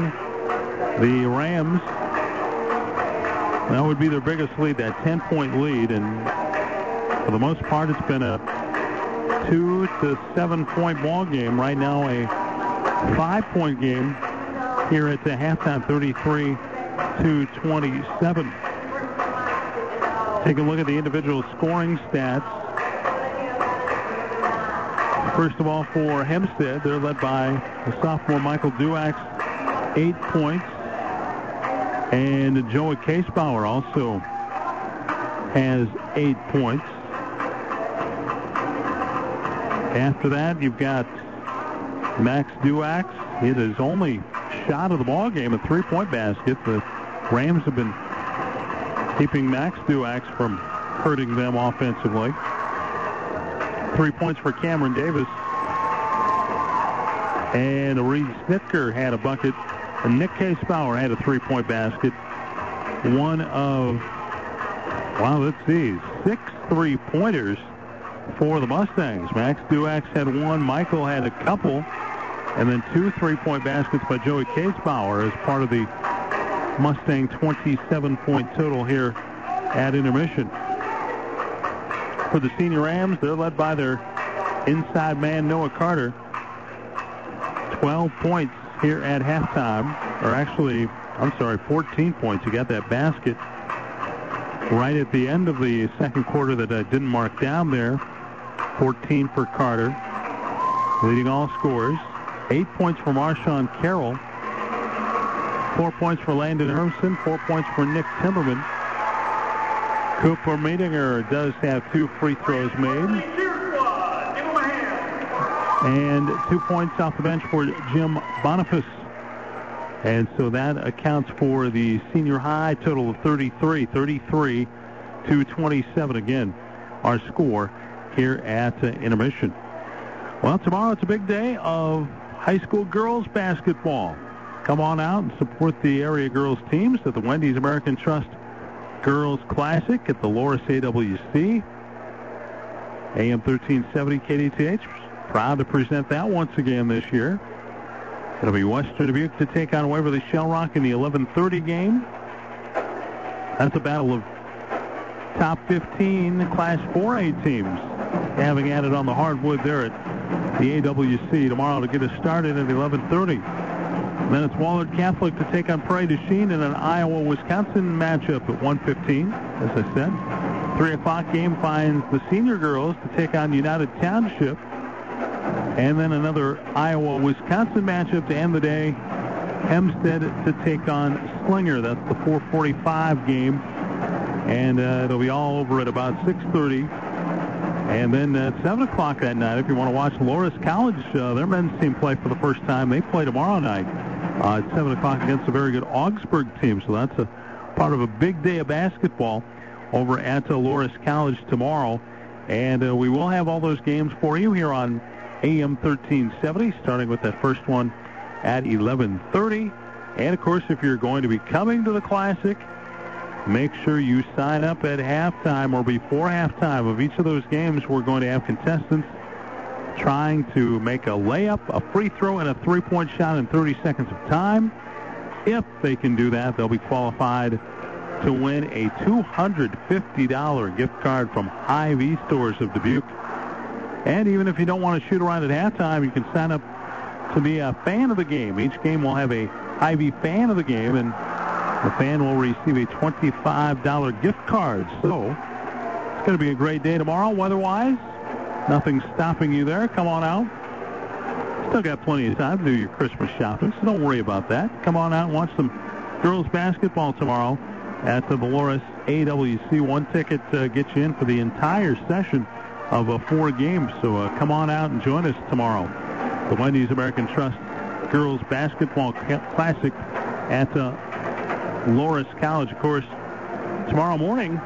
the Rams, that would be their biggest lead, that 10-point lead. And for the most part, it's been a two to seven point ball game. Right now, a five point game here at the halftime, 33 to 27. Take a look at the individual scoring stats. First of all, for Hempstead, they're led by the sophomore Michael Duax, eight points. And Joey Casebauer also has eight points. After that, you've got Max Duax. It is only shot of the ball game, a three-point basket. The Rams have been keeping Max Duax from hurting them offensively. Three points for Cameron Davis. And Reed Snitker had a bucket. And Nick K. Casebauer had a three-point basket. One of, wow, let's see, six three-pointers for the Mustangs. Max Duax had one. Michael had a couple. And then two three-point baskets by Joey Casebauer as part of the Mustang 27-point total here at intermission. For the senior Rams, they're led by their inside man, Noah Carter. 12 points here at halftime, or actually, I'm sorry, 14 points. He got that basket right at the end of the second quarter that I didn't mark down there. 14 for Carter, leading all scorers. Eight points for Marshawn Carroll. Four points for Landon Hermson. Four points for Nick Timmerman. Cooper Medinger does have two free throws made. And two points off the bench for Jim Boniface. And so that accounts for the senior high total of 33, 33 to 27 again, our score here at uh, intermission. Well, tomorrow it's a big day of high school girls basketball. Come on out and support the area girls teams at the Wendy's American Trust Girls Classic at the Loras AWC. AM 1370 KDTH proud to present that once again this year. It'll be Western Dubuque to take on Waverly Shell Rock in the 11:30 game. That's a battle of top 15 Class 4A teams, having added on the hardwood there at the AWC tomorrow to get us started at 11:30. Then it's Wahlert Catholic to take on Prairie du Chien in an Iowa-Wisconsin matchup at 1:15. As I said, three o'clock game finds the senior girls to take on United Township. And then another Iowa-Wisconsin matchup to end the day. Hempstead to take on Slinger. That's the 445 game. And uh, it'll be all over at about 6.30. And then at 7 o'clock that night, if you want to watch Loras College, uh, their men's team play for the first time. They play tomorrow night uh, at 7 o'clock against a very good Augsburg team. So that's a part of a big day of basketball over at Loras College tomorrow. And uh, we will have all those games for you here on AM 1370, starting with that first one at 11:30. And of course, if you're going to be coming to the Classic, make sure you sign up at halftime or before halftime of each of those games. We're going to have contestants trying to make a layup, a free throw, and a three-point shot in 30 seconds of time. If they can do that, they'll be qualified to win a $250 gift card from Hy-Vee Stores of Dubuque. And even if you don't want to shoot around at halftime, you can sign up to be a fan of the game. Each game will have a Hy-Vee fan of the game, and the fan will receive a $25 gift card. So it's going to be a great day tomorrow weather-wise. Nothing stopping you there. Come on out. Still got plenty of time to do your Christmas shopping, so don't worry about that. Come on out and watch some girls basketball tomorrow at the Loras AWC. One ticket uh, gets you in for the entire session of uh, four games. So uh, come on out and join us tomorrow. The Wendy's American Trust Girls Basketball Classic at uh, Loras College. Of course, tomorrow morning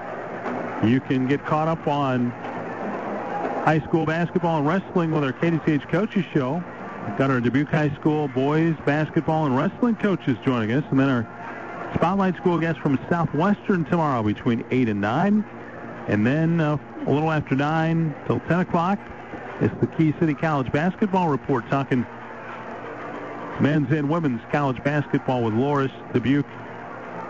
you can get caught up on high school basketball and wrestling with our KDTH Coaches Show. We've got our Dubuque High School boys basketball and wrestling coaches joining us, and then our Spotlight School guests from Southwestern tomorrow between 8 and 9. And then uh, a little after 9 till 10 o'clock, it's the Key City College Basketball Report talking men's and women's college basketball with Loras, Dubuque,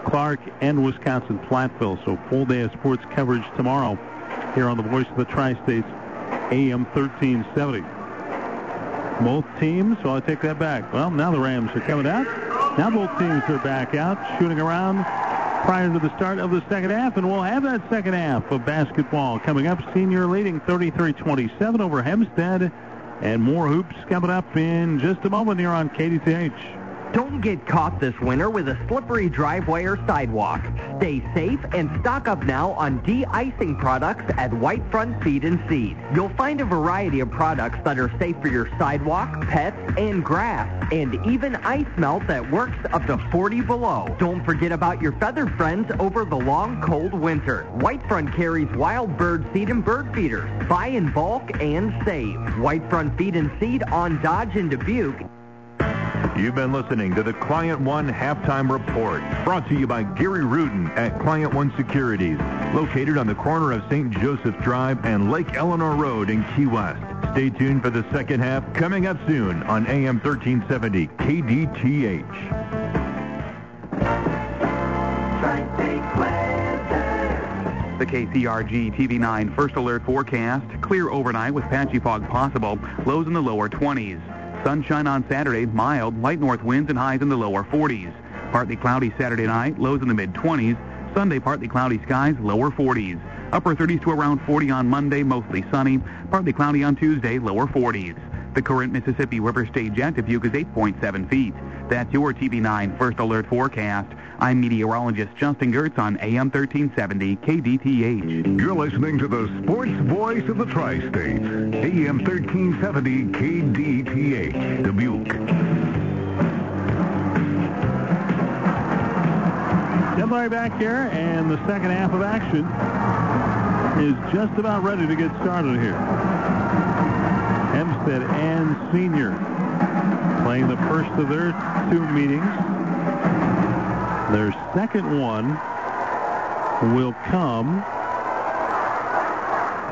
Clark, and Wisconsin Platteville. So full day of sports coverage tomorrow here on the Voice of the Tri-States, AM 1370. Both teams, so I take that back. Well, now the Rams are coming out. Now both teams are back out, shooting around prior to the start of the second half, and we'll have that second half of basketball coming up. Senior leading 33-27 over Hempstead, and more hoops coming up in just a moment here on KDTH. Don't get caught this winter with a slippery driveway or sidewalk. Stay safe and stock up now on de-icing products at Whitefront Feed and Seed. You'll find a variety of products that are safe for your sidewalk, pets, and grass, and even ice melt that works up to 40 below. Don't forget about your feathered friends over the long, cold winter. Whitefront carries wild bird seed and bird feeders. Buy in bulk and save. Whitefront Feed and Seed on Dodge and Dubuque You've been listening to the Client One Halftime Report, brought to you by Gary Rudin at Client One Securities, located on the corner of St. Joseph Drive and Lake Eleanor Road in Key West. Stay tuned for the second half coming up soon on AM 1370 KDTH. The KCRG TV9 First Alert forecast. Clear overnight with patchy fog possible. Lows in the lower 20s. Sunshine on Saturday, mild, light north winds and highs in the lower 40s. Partly cloudy Saturday night, lows in the mid-20s. Sunday, partly cloudy skies, lower 40s. Upper 30s to around 40 on Monday, mostly sunny. Partly cloudy on Tuesday, lower 40s. The current Mississippi River stage at Dubuque is 8.7 feet. That's your TV9 First Alert forecast. I'm meteorologist Justin Gehrts on AM 1370 KDTH. You're listening to the sports voice of the Tri-States, AM 1370 KDTH, Dubuque. Ted back here, and the second half of action is just about ready to get started here. Hempstead and Senior playing the first of their two meetings. Their second one will come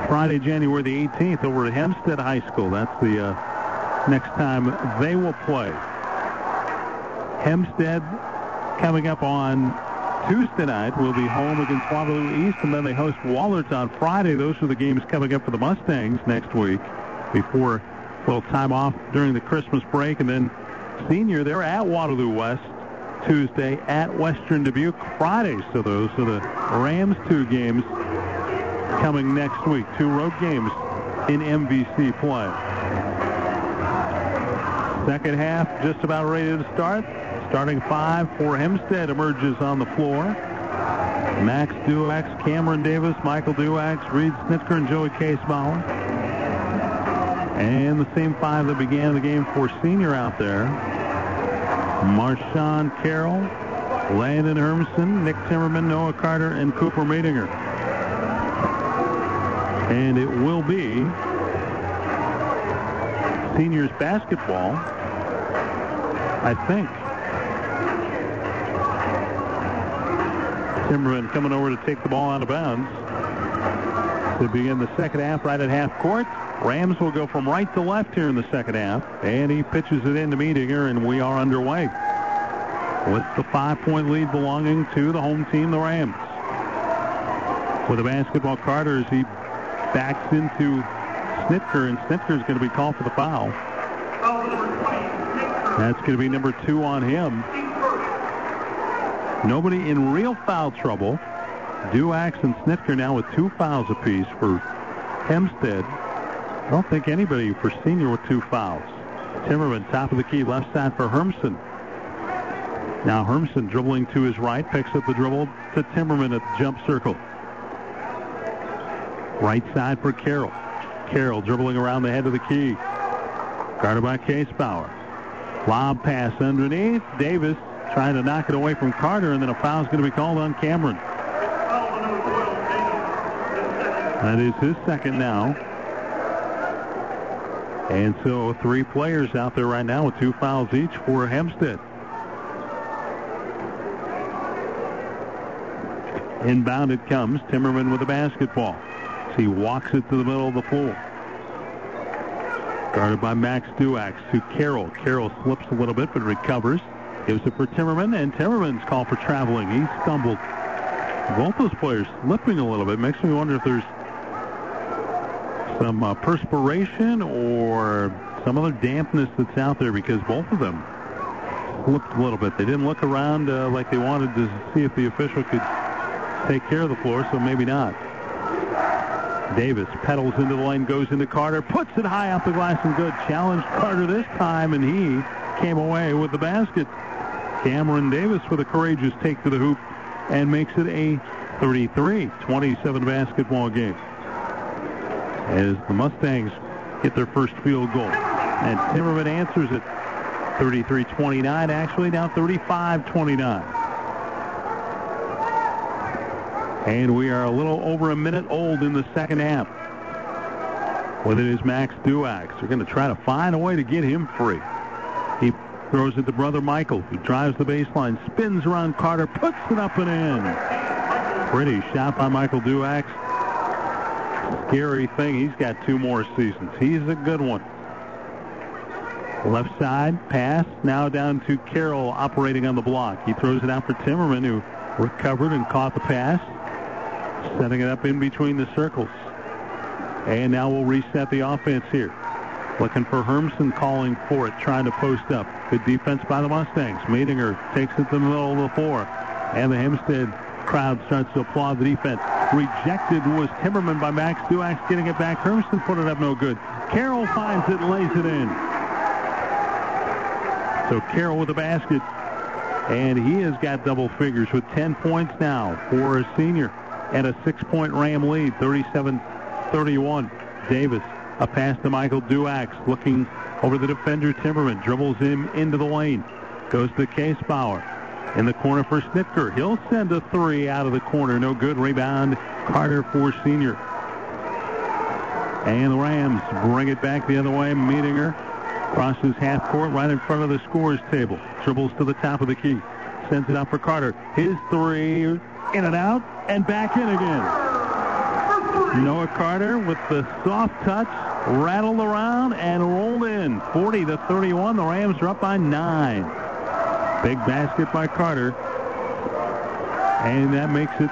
Friday, January the 18th over at Hempstead High School. That's the uh, next time they will play. Hempstead coming up on Tuesday night will be home against Waterloo East, and then they host Wahlert on Friday. Those are the games coming up for the Mustangs next week before a little time off during the Christmas break. And then senior, they're at Waterloo West Tuesday, at Western Dubuque Friday. So those are the Rams two games coming next week. Two road games in MVC play. Second half just about ready to start. Starting five for Hempstead emerges on the floor. Max Duax, Cameron Davis, Michael Duax, Reed Snitker, and Joey Casebauer. And the same five that began the game for senior out there. Marshawn Carroll, Landon Hermson, Nick Timmerman, Noah Carter, and Cooper Madinger. And it will be seniors basketball, I think. Timmerman coming over to take the ball out of bounds. To begin the second half right at half court. Rams will go from right to left here in the second half. And he pitches it into Madinger, and we are underway. With the five-point lead belonging to the home team, the Rams. With the basketball, Carter as he backs into Snitker, and Snitker is going to be called for the foul. That's going to be number two on him. Nobody in real foul trouble. Duax and Snitker now with two fouls apiece for Hempstead. I don't think anybody for senior with two fouls. Timmerman, top of the key, left side for Hermson. Now Hermson dribbling to his right, picks up the dribble to Timmerman at the jump circle. Right side for Carroll. Carroll dribbling around the head of the key. Guarded by Case Bauer. Lob pass underneath. Davis trying to knock it away from Carter, and then a foul is going to be called on Cameron. That is his second now. And so three players out there right now with two fouls each for Hempstead. Inbound it comes. Timmerman with the basketball. As he walks it to the middle of the floor. Guarded by Max Duax to Carroll. Carroll slips a little bit but recovers. Gives it for Timmerman, and Timmerman's called for traveling. He stumbled. Both those players slipping a little bit. Makes me wonder if there's some uh, perspiration or some other dampness that's out there because both of them slipped a little bit. They didn't look around uh, like they wanted to see if the official could take care of the floor, so maybe not. Davis pedals into the lane, goes into Carter, puts it high off the glass and good. Challenged Carter this time, and he came away with the basket. Cameron Davis with a courageous take to the hoop and makes it a 33-27 basketball game. As the Mustangs get their first field goal. And Timmerman answers it 33-29, actually now 35-29. And we are a little over a minute old in the second half. With it is Max Duax. They're going to try to find a way to get him free. He throws it to brother Michael, who drives the baseline, spins around Carter, puts it up and in. Pretty shot by Michael Duax. Scary thing, he's got two more seasons. He's a good one. Left side, pass, now down to Carroll operating on the block. He throws it out for Timmerman, who recovered and caught the pass setting it up in between the circles. And now we'll reset the offense here. Looking for Hermson calling for it, trying to post up. Good defense by the Mustangs. Madinger takes it to the middle of the floor. And the Hempstead crowd starts to applaud the defense. Rejected was Timmerman by Max Duax getting it back. Hermson put it up no good. Carroll finds it and lays it in. So Carroll with the basket. And he has got double figures with 10 points now for a senior and a six-point Ram lead, 37-31. Davis, a pass to Michael Duax, looking over the defender Timmerman, dribbles him into the lane, goes to Case Bauer. In the corner for Snitker. He'll send a three out of the corner. No good. Rebound. Carter for senior. And the Rams bring it back the other way. Madinger crosses half court right in front of the scores table. Dribbles to the top of the key. Sends it out for Carter. His three in and out and back in again. Noah Carter with the soft touch, rattled around and rolled in. 40 to 31. The Rams are up by nine. Big basket by Carter. And that makes it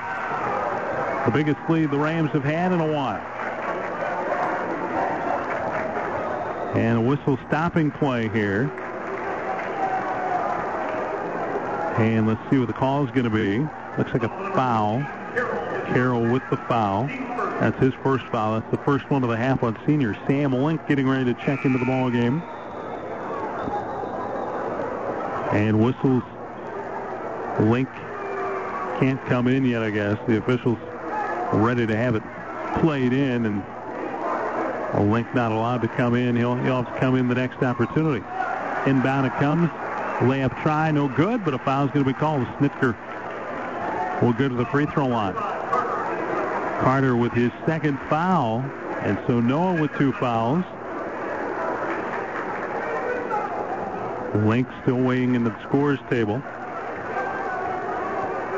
the biggest lead the Rams have had in a while. And a whistle stopping play here. And let's see what the call is going to be. Looks like a foul. Carroll with the foul. That's his first foul. That's the first one of the half on senior. Sam Link getting ready to check into the ball game. And whistles. Link can't come in yet, I guess. The officials are ready to have it played in, and Link not allowed to come in. He'll, he'll have to come in the next opportunity. Inbound it comes. Layup try, no good, but a foul's going to be called. Snitker will go to the free throw line. Carter with his second foul, and so Noah with two fouls. Link still waiting in the scores table.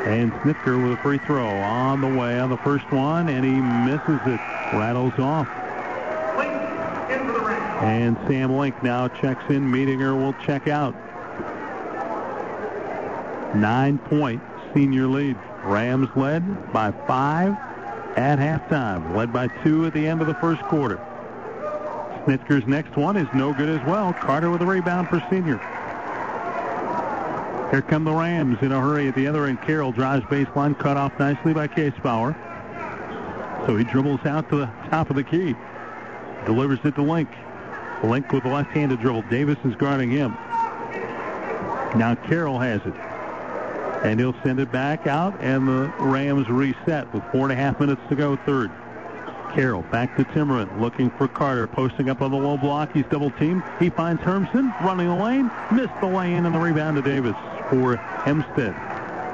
And Snitker with a free throw on the way on the first one, and he misses it. Rattles off. And Sam Link now checks in. Madinger will check out. Nine-point senior lead. Rams led by five at halftime, led by two at the end of the first quarter. Snitker's next one is no good as well. Carter with a rebound for senior. Here come the Rams in a hurry at the other end. Carroll drives baseline, cut off nicely by Case Bauer. So he dribbles out to the top of the key. Delivers it to Link. Link with a left-handed dribble. Davis is guarding him. Now Carroll has it. And he'll send it back out, and the Rams reset with four and a half minutes to go, third. Carroll back to Timmerman, looking for Carter, posting up on the low block. He's double teamed. He finds Hermson running the lane, missed the lane, and the rebound to Davis for Hempstead.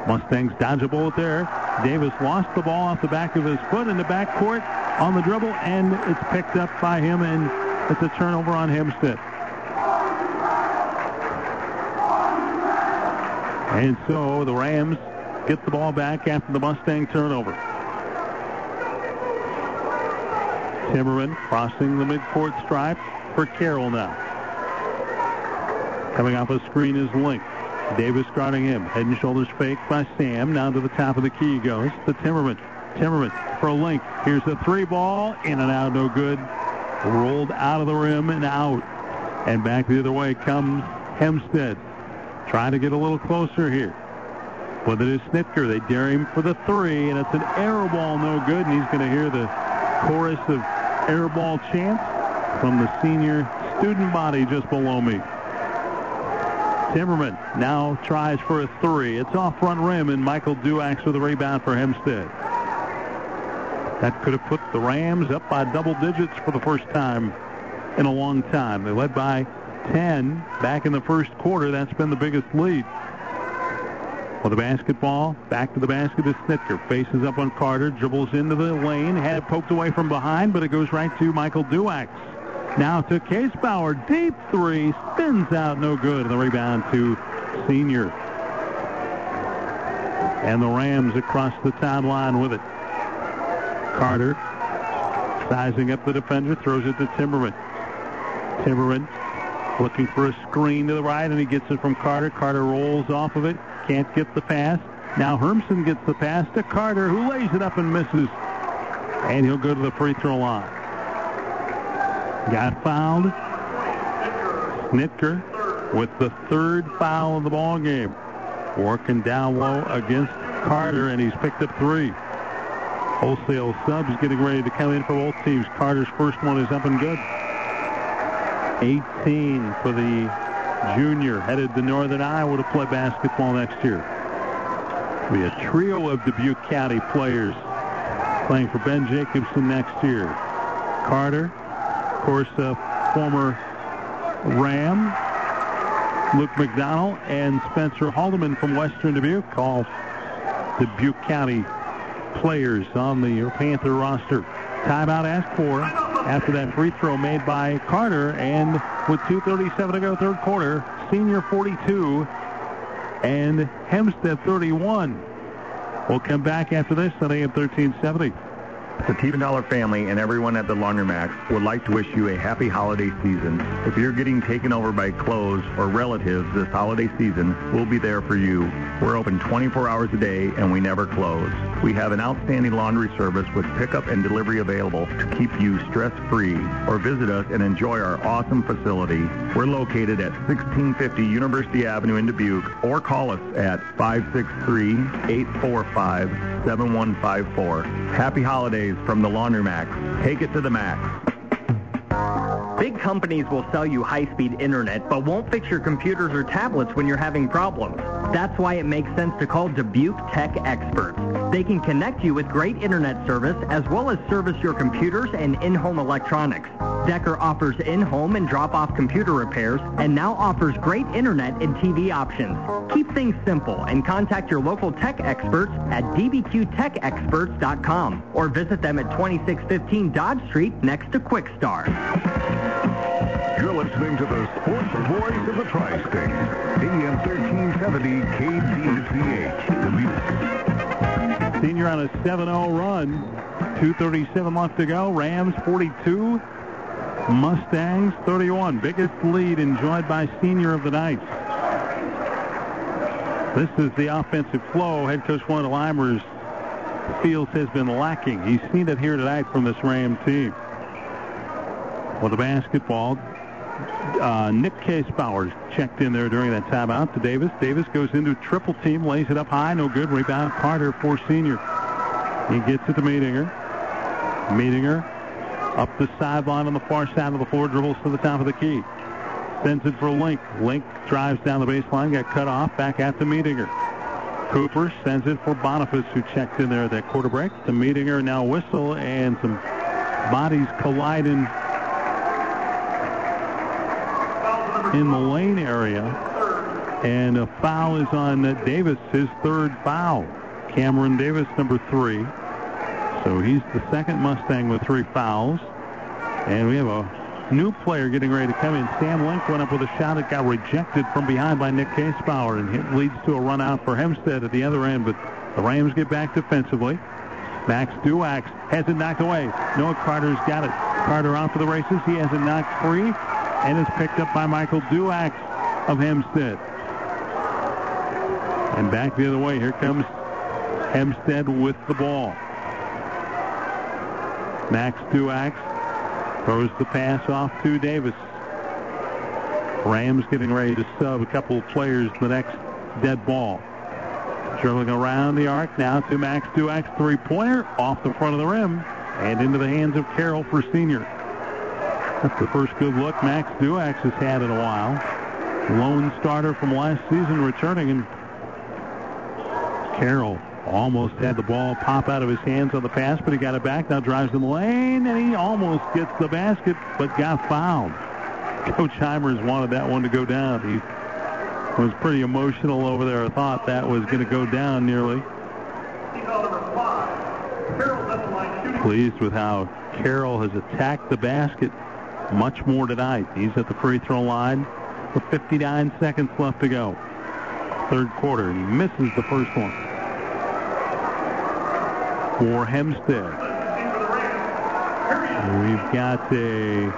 Mustangs dodge a bullet there. Davis lost the ball off the back of his foot in the backcourt on the dribble, and it's picked up by him, and it's a turnover on Hempstead. And so the Rams get the ball back after the Mustang turnover. Timmerman crossing the midcourt stripe for Carroll now. Coming off a screen is Link. Davis guarding him. Head and shoulders fake by Sam. Now to the top of the key goes the Timmerman. Timmerman for Link. Here's the three ball. In and out, no good. Rolled out of the rim and out. And back the other way comes Hempstead. Trying to get a little closer here. But it is Snitker. They dare him for the three, and it's an air ball, no good. And he's going to hear the chorus of air ball chants from the senior student body just below me. Timmerman now tries for a three. It's off front rim, and Michael Duax with a rebound for Hempstead. That could have put the Rams up by double digits for the first time in a long time. They led by 10 back in the first quarter. That's been the biggest lead. For the basketball, back to the basket is Snitker. Faces up on Carter, dribbles into the lane, had it poked away from behind, but it goes right to Michael Duax. Now to Case Bauer, deep three, spins out, no good. The rebound to Senior. And the Rams across the timeline with it. Carter sizing up the defender, throws it to Timmerman. Timmerman looking for a screen to the right, and he gets it from Carter. Carter rolls off of it, can't get the pass. Now Hermson gets the pass to Carter, who lays it up and misses. And he'll go to the free throw line. Got fouled. Snitker with the third foul of the ball game. Working down low against Carter, and he's picked up three. Wholesale subs getting ready to come in for both teams. Carter's first one is up and good. 18 for the junior, headed to Northern Iowa to play basketball next year. Be a trio of Dubuque County players playing for Ben Jacobson next year. Carter, of course, a former Ram, Luke McDonald, and Spencer Haldeman from Western Dubuque, all Dubuque County players on the Panther roster. Timeout asked for after that free throw made by Carter, and with 2.37 to go, third quarter, senior 42 and Hempstead 31. We'll come back after this on AM 1370. The Tiefenthaler family and everyone at the Laundromax would like to wish you a happy holiday season. If you're getting taken over by clothes or relatives this holiday season, we'll be there for you. We're open 24 hours a day and we never close. We have an outstanding laundry service with pickup and delivery available to keep you stress-free. Or visit us and enjoy our awesome facility. We're located at 1650 University Avenue in Dubuque or call us at 563-845-7154. Happy holidays from the Laundromax. Take it to the max. Big companies will sell you high-speed internet, but won't fix your computers or tablets when you're having problems. That's why it makes sense to call Dubuque Tech Experts. They can connect you with great internet service as well as service your computers and in-home electronics. Decker offers in-home and drop-off computer repairs and now offers great internet and TV options. Keep things simple and contact your local tech experts at dbqtechexperts.com or visit them at 2615 Dodge Street next to Kwik Star. You're listening to the sports voice of the Tri-State, AM 1370 KDTH, On a 7-0 run. 2.37 left to go. Rams 42. Mustangs 31. Biggest lead enjoyed by senior of the night. This is the offensive flow. Head coach Wendell Eimers feels has been lacking. He's seen it here tonight from this Ram team. With the basketball, uh, Nick Bowers checked in there during that timeout to Davis. Davis goes into triple team, lays it up high, no good. Rebound Carter for senior. He gets it to Medinger. Medinger up the sideline on the far side of the floor, dribbles to the top of the key. Sends it for Link. Link drives down the baseline, got cut off, back out to Medinger. Cooper sends it for Boniface, who checked in there at that quarter break. To Medinger, now whistle and some bodies colliding in the lane area. And a foul is on Davis, his third foul. Cameron Davis, number three. So he's the second Mustang with three fouls. And we have a new player getting ready to come in. Sam Link went up with a shot that got rejected from behind by Nick Casebauer, and it leads to a run out for Hempstead at the other end. But the Rams get back defensively. Max Duax has it knocked away. Noah Carter's got it. Carter off for the races. He has it knocked free and is picked up by Michael Duax of Hempstead. And back the other way. Here comes Hempstead with the ball. Max Duax throws the pass off to Davis. Rams getting ready to sub a couple of players the next dead ball. Dribbling around the arc now to Max Duax three-pointer off the front of the rim and into the hands of Carroll for senior. That's the first good look Max Duax has had in a while. Lone starter from last season returning and Carroll almost had the ball pop out of his hands on the pass, but he got it back. Now drives in the lane, and he almost gets the basket, but got fouled. Coach Eimers wanted that one to go down. He was pretty emotional over there. I thought that was going to go down nearly. Pleased with how Carroll has attacked the basket much more tonight. He's at the free throw line with 59 seconds left to go. Third quarter. He misses the first one for Hempstead. We've got a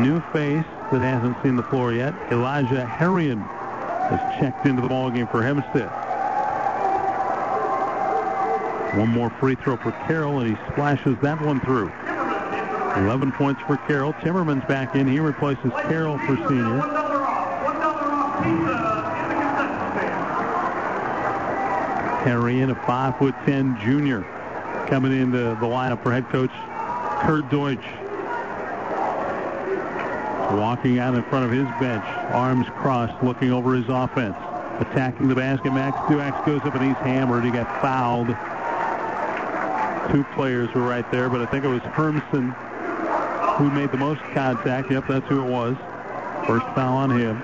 new face that hasn't seen the floor yet. Elijah Harrion has checked into the ballgame for Hempstead. One more free throw for Carroll, and he splashes that one through. 11 points for Carroll. Timmerman's back in. He replaces Carroll for senior. Harrion, a 5'10 junior, coming into the lineup for head coach Kurt Deutsch. Walking out in front of his bench, arms crossed, looking over his offense. Attacking the basket, Max Duax goes up and he's hammered. He got fouled. Two players were right there, but I think it was Hermson who made the most contact. Yep, that's who it was. First foul on him.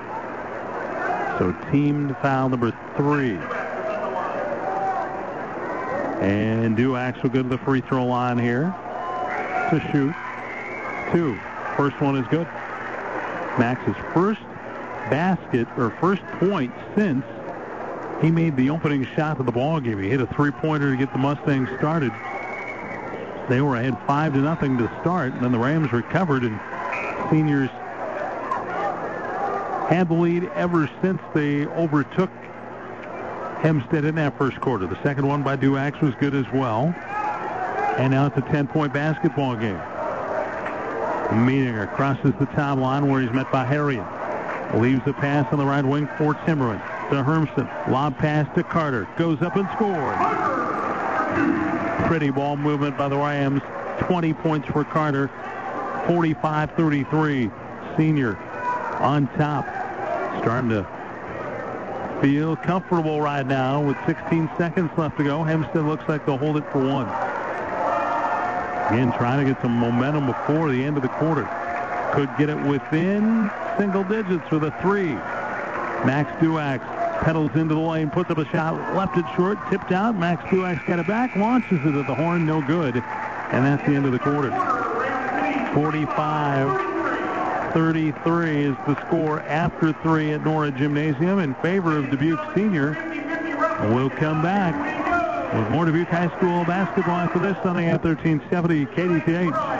So team foul number three. And Duax will go to the free throw line here to shoot. Two. First one is good. Max's first basket or first point since he made the opening shot of the ball game. He hit a three-pointer to get the Mustangs started. They were ahead five to nothing to start, and then the Rams recovered, and seniors had the lead ever since they overtook Hempstead in that first quarter. The second one by Duax was good as well. And now it's a 10-point basketball game. Medinger crosses the top timeline where he's met by Harrion. Leaves the pass on the right wing for Timmerman. To Hermson. Lob pass to Carter. Goes up and scores. Pretty ball movement by the Rams. 20 points for Carter. 45-33. Senior on top. Starting to feel comfortable right now with 16 seconds left to go. Hempstead looks like they'll hold it for one. Again, trying to get some momentum before the end of the quarter. Could get it within single digits with a three. Max Duax pedals into the lane, puts up a shot, left it short, tipped out. Max Duax got it back, launches it at the horn, no good. And that's the end of the quarter. 45 33 is the score after three at Nora Gymnasium in favor of Dubuque Senior. We'll come back with more Dubuque High School basketball after this on the 1370 KDTH.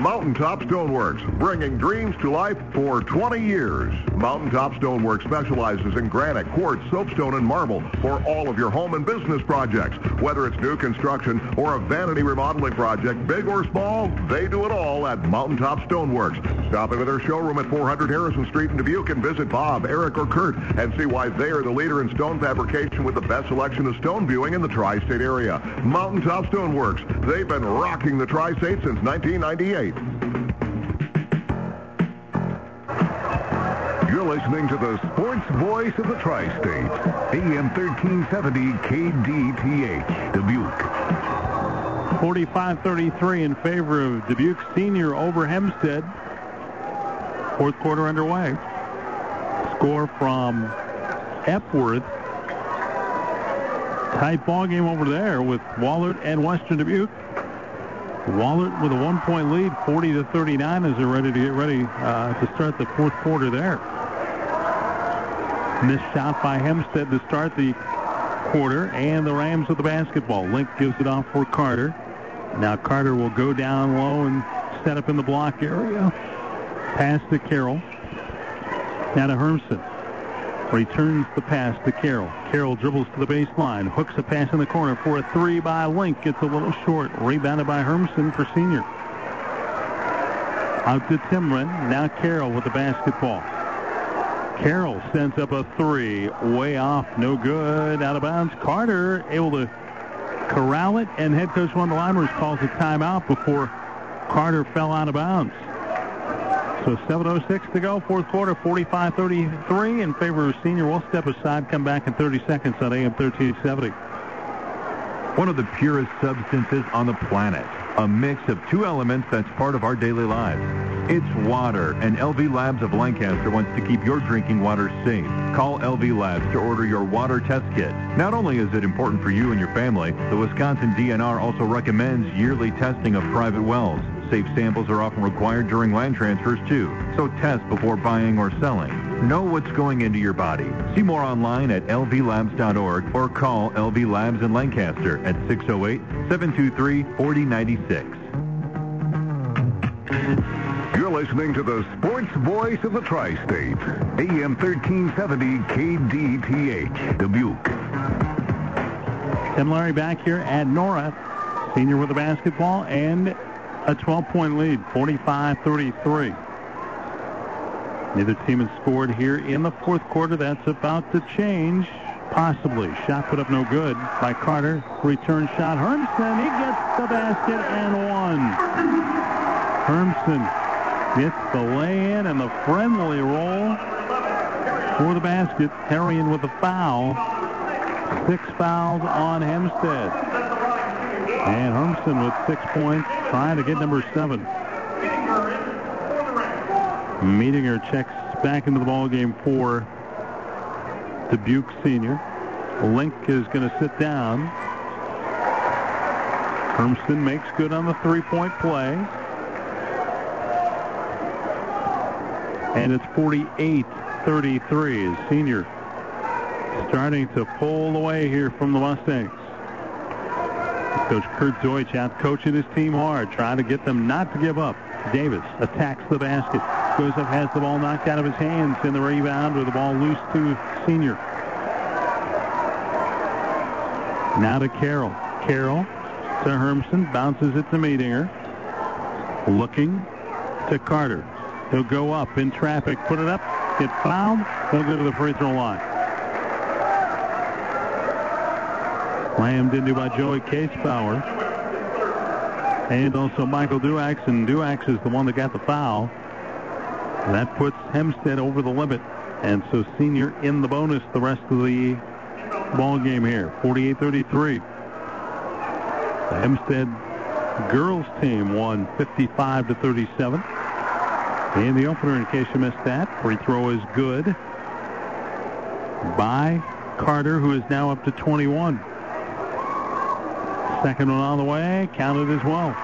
Mountaintop Stoneworks, bringing dreams to life for 20 years. Mountaintop Stoneworks specializes in granite, quartz, soapstone, and marble for all of your home and business projects. Whether it's new construction or a vanity remodeling project, big or small, they do it all at Mountaintop Stoneworks. Stop into their showroom at 400 Harrison Street in Dubuque and visit Bob, Eric, or Kurt and see why they are the leader in stone fabrication with the best selection of stone viewing in the tri-state area. Mountaintop Stoneworks. They've been rocking the tri-state since 1998. You're listening to the sports voice of the tri-state, AM 1370 KDTH, Dubuque. 45-33 in favor of Dubuque Senior over Hempstead. Fourth quarter underway. Score from Epworth. Tight ball game over there with Wahlert and Western Dubuque. Wahlert with a one-point lead, 40 to 39, as they're ready to get ready uh, to start the fourth quarter there. Missed shot by Hempstead to start the quarter, and the Rams with the basketball. Link gives it off for Carter. Now Carter will go down low and set up in the block area. Pass to Carroll. Now to Hermson. Returns the pass to Carroll. Carroll dribbles to the baseline. Hooks a pass in the corner for a three by Link. Gets a little short. Rebounded by Hermson for senior. Out to Timren. Now Carroll with the basketball. Carroll sends up a three. Way off. No good. Out of bounds. Carter able to corral it. And head coach Wendell Eimers calls a timeout before Carter fell out of bounds. So 7.06 to go, fourth quarter, 45-33 in favor of senior. We'll step aside, come back in 30 seconds on AM 1370. One of the purest substances on the planet. A mix of two elements that's part of our daily lives. It's water, and LV Labs of Lancaster wants to keep your drinking water safe. Call LV Labs to order your water test kit. Not only is it important for you and your family, the Wisconsin DNR also recommends yearly testing of private wells. Safe samples are often required during land transfers too, so test before buying or selling. Know what's going into your body. See more online at lvlabs.org or call LV Labs in Lancaster at 608-723-4096. You're listening to the sports voice of the tri-state, AM 1370 KDTH, Dubuque. Tim Larry back here at Nora. Senior with the basketball and a 12-point lead, 45-33. Neither team has scored here in the fourth quarter. That's about to change, possibly. Shot put up no good by Carter. Return shot. Hermson, he gets the basket and one. Hermson gets the lay-in and the friendly roll for the basket. Herrian with the foul. Six fouls on Hempstead. And Hermson with six points, trying to get number seven. Medinger checks back into the ball game for Dubuque Senior. Link is going to sit down. Hermson makes good on the three-point play. And it's 48-33. Senior starting to pull away here from the Mustangs. Coach Kurt Deutsch out coaching his team hard, trying to get them not to give up. Davis attacks the basket, goes up, has the ball knocked out of his hands in the rebound with the ball loose to Senior. Now to Carroll. Carroll to Hermson, bounces it to Medinger. Looking to Carter. He'll go up in traffic, put it up, get fouled, he'll go to the free throw line. Slammed into by Joey Casebauer. And also Michael Duax, and Duax is the one that got the foul. That puts Hempstead over the limit. And so senior in the bonus the rest of the ball game here. 48-33. The Hempstead girls team won 55 to 37. In the opener, in case you missed that, free throw is good by Carter, who is now up to 21. Second one on the way, counted as well.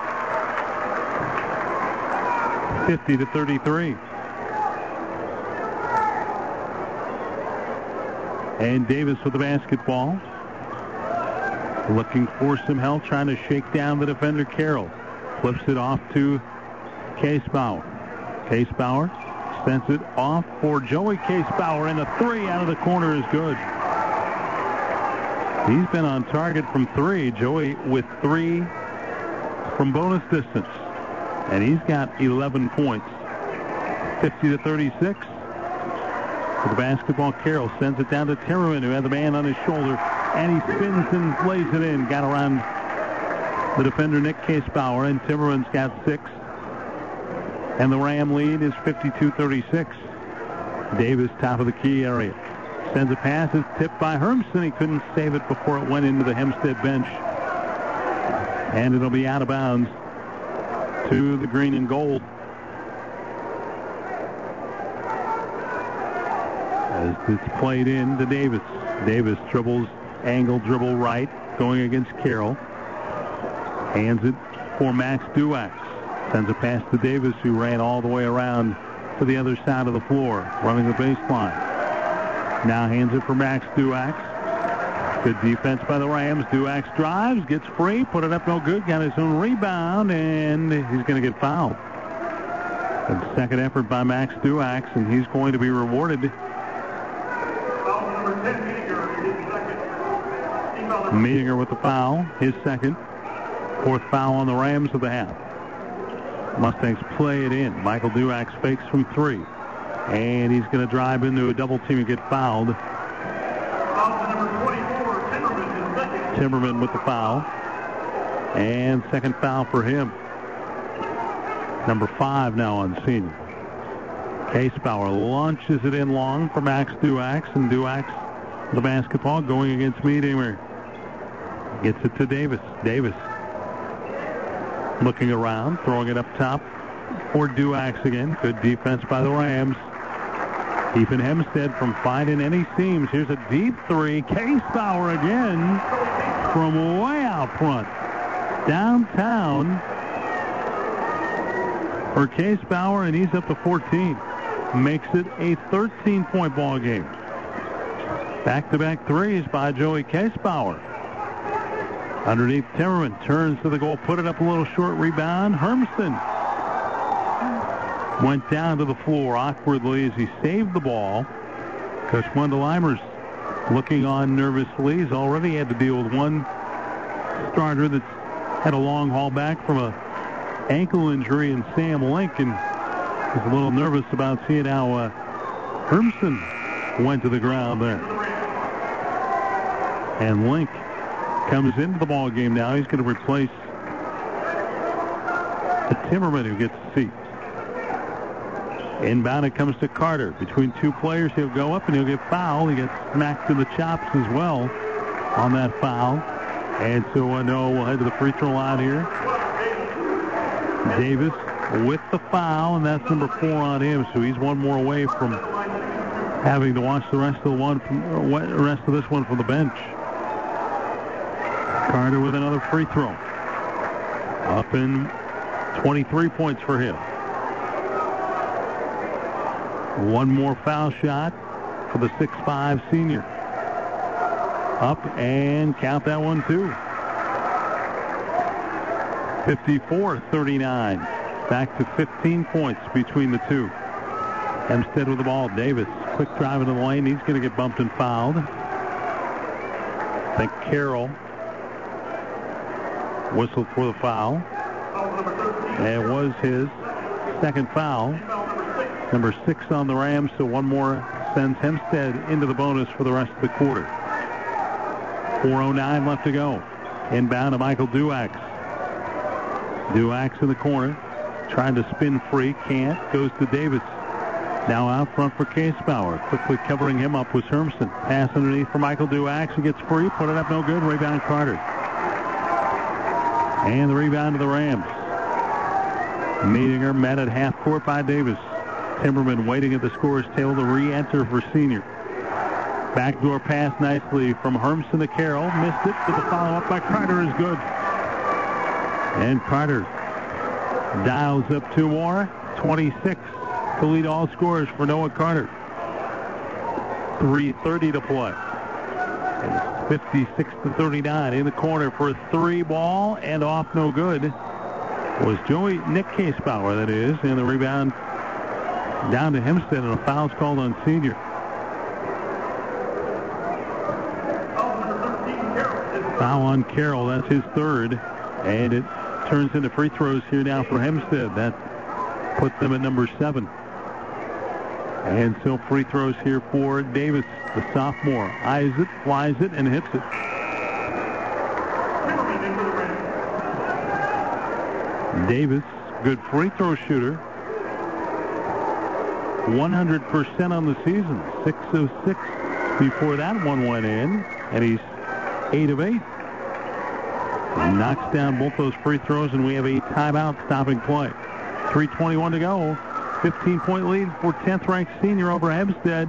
50 to 33. And Davis with the basketball. Looking for some help, trying to shake down the defender Carroll. Flips it off to Casebauer. Case Bauer sends it off for Joey Case Bauer, and the three out of the corner is good. He's been on target from three. Joey with three from bonus distance. And he's got 11 points. 50 to 36. For the basketball, Carroll sends it down to Timmerman, who had the man on his shoulder. And he spins and lays it in. Got around the defender, Nick Casebauer, and Timmerman's got six. And the Ram lead is 52-36. Davis, top of the key area. Sends a pass. It's tipped by Hermson. He couldn't save it before it went into the Hempstead bench. And it'll be out of bounds to the green and gold. As it's played in to Davis. Davis dribbles, angle dribble right, going against Carroll. Hands it for Max Duax. Sends a pass to Davis, who ran all the way around to the other side of the floor, running the baseline. Now hands it for Max Duax. Good defense by the Rams. Duax drives, gets free, put it up no good, got his own rebound, and he's going to get fouled. Second effort by Max Duax, and he's going to be rewarded. Medinger with the foul, his second. Fourth foul on the Rams of the half. Mustangs play it in. Michael Duax fakes from three. And he's going to drive into a double team and get fouled. Timmerman with the foul. And second foul for him. Number five now on. Case Bauer launches it in long for Max Duax, and Duax the basketball going against Medinger. Gets it to Davis. Davis looking around, throwing it up top for Duax again. Good defense by the Rams. Keeping Hempstead from finding any seams. Here's a deep three. Case Bauer again from way out front. Downtown for Case Bauer, and he's up to 14. Makes it a 13-point ball game. Back-to-back threes by Joey Case Bauer. Underneath Timmerman turns to the goal, put it up a little short rebound. Hermson went down to the floor awkwardly as he saved the ball. Coach Wendell looking on nervously. He's already had to deal with one starter that's had a long haul back from a ankle injury in Sam Lincoln. He's a little nervous about seeing how uh, Hermson went to the ground there. And Link comes into the ball game now. He's going to replace Timmerman who gets the seat. Inbound it comes to Carter. Between two players, he'll go up and he'll get fouled. He gets smacked in the chops as well on that foul. And so I know we'll head to the free throw line here. Davis with the foul, and that's number four on him. So he's one more away from having to watch the rest of the one, from, rest of this one from the bench. Carter with another free throw. Up in 23 points for him. One more foul shot for the 6'5 senior. Up and count that one too. 54-39. Back to 15 points between the two. Hempstead with the ball. Davis, quick drive into the lane. He's going to get bumped and fouled. I think Carroll whistled for the foul. It was his second foul. Number six on the Rams, so one more sends Hempstead into the bonus for the rest of the quarter. 4.09 left to go. Inbound to Michael Duax. Duax in the corner. Trying to spin free. Can't. Goes to Davis. Now out front for Case Bauer. Quickly covering him up was Hermson. Pass underneath for Michael Duax. He gets free. Put it up no good. Rebound Carter. And the rebound to the Rams. Medinger met at half court by Davis. Timmerman waiting at the scorer's table to re-enter for senior. Backdoor pass nicely from Hermson to Carroll. Missed it, but the follow-up by Carter is good. And Carter dials up two more. 26 to lead all scorers for Noah Carter. 3.30 to play. And 56 to 39 in the corner for a three ball and off no good. was Joey Nick Casebauer, that is, and the rebound down to Hempstead, and a foul's called on senior. Foul on Carroll, that's his third, and it turns into free throws here now for Hempstead. That puts them at number seven. And so free throws here for Davis, the sophomore. Eyes it, flies it, and hits it. Davis, good free throw shooter. 100% on the season. 6 of 6 before that one went in. And he's 8 of 8. Knocks down both those free throws, and we have a timeout stopping play. 3.21 to go. 15-point lead for 10th-ranked senior over Hempstead.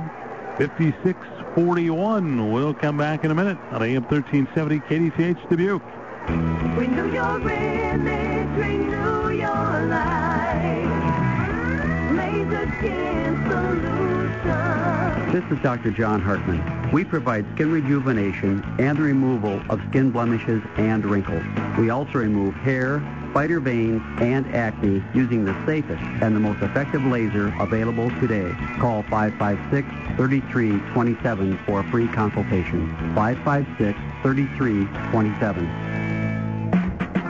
56-41. We'll come back in a minute on AM 1370 KDTH Dubuque. Renew your image, renew your life. This is Dr. John Hartman. We provide skin rejuvenation and the removal of skin blemishes and wrinkles. We also remove hair, spider veins, and acne using the safest and the most effective laser available today. Call 556-3327 for a free consultation. 556-3327.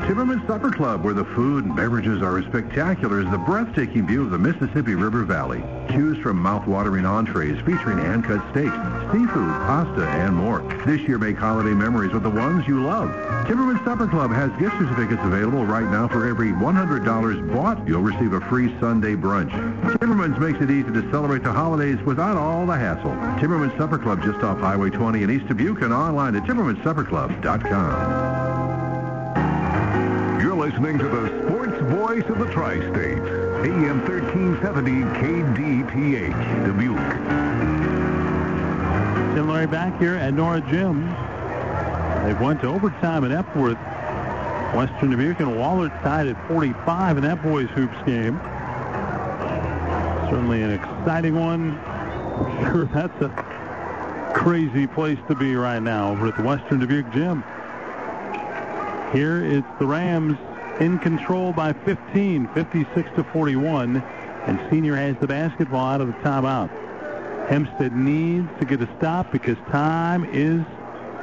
Timmerman Supper Club, where the food and beverages are as spectacular as the breathtaking view of the Mississippi River Valley. Choose from mouth-watering entrees featuring hand-cut steaks, seafood, pasta, and more. This year, make holiday memories with the ones you love. Timmerman Supper Club has gift certificates available right now for every $100 bought. You'll receive a free Sunday brunch. Timmerman's makes it easy to celebrate the holidays without all the hassle. Timmerman Supper Club just off Highway 20 in East Dubuque and online at timmermansupperclub.com. Listening to the sports voice of the tri-states, AM 1370 KDTH, Dubuque. Tim Larry back here at Nora Gym. They've went to overtime at Epworth. Western Dubuque and Wahlert tied at 45 in that boys hoops game. Certainly an exciting one. Sure that's a crazy place to be right now over at the Western Dubuque Gym. Here it's the Rams in control by 15, 56 to 41, and Senior has the basketball out of the timeout. Hempstead needs to get a stop because time is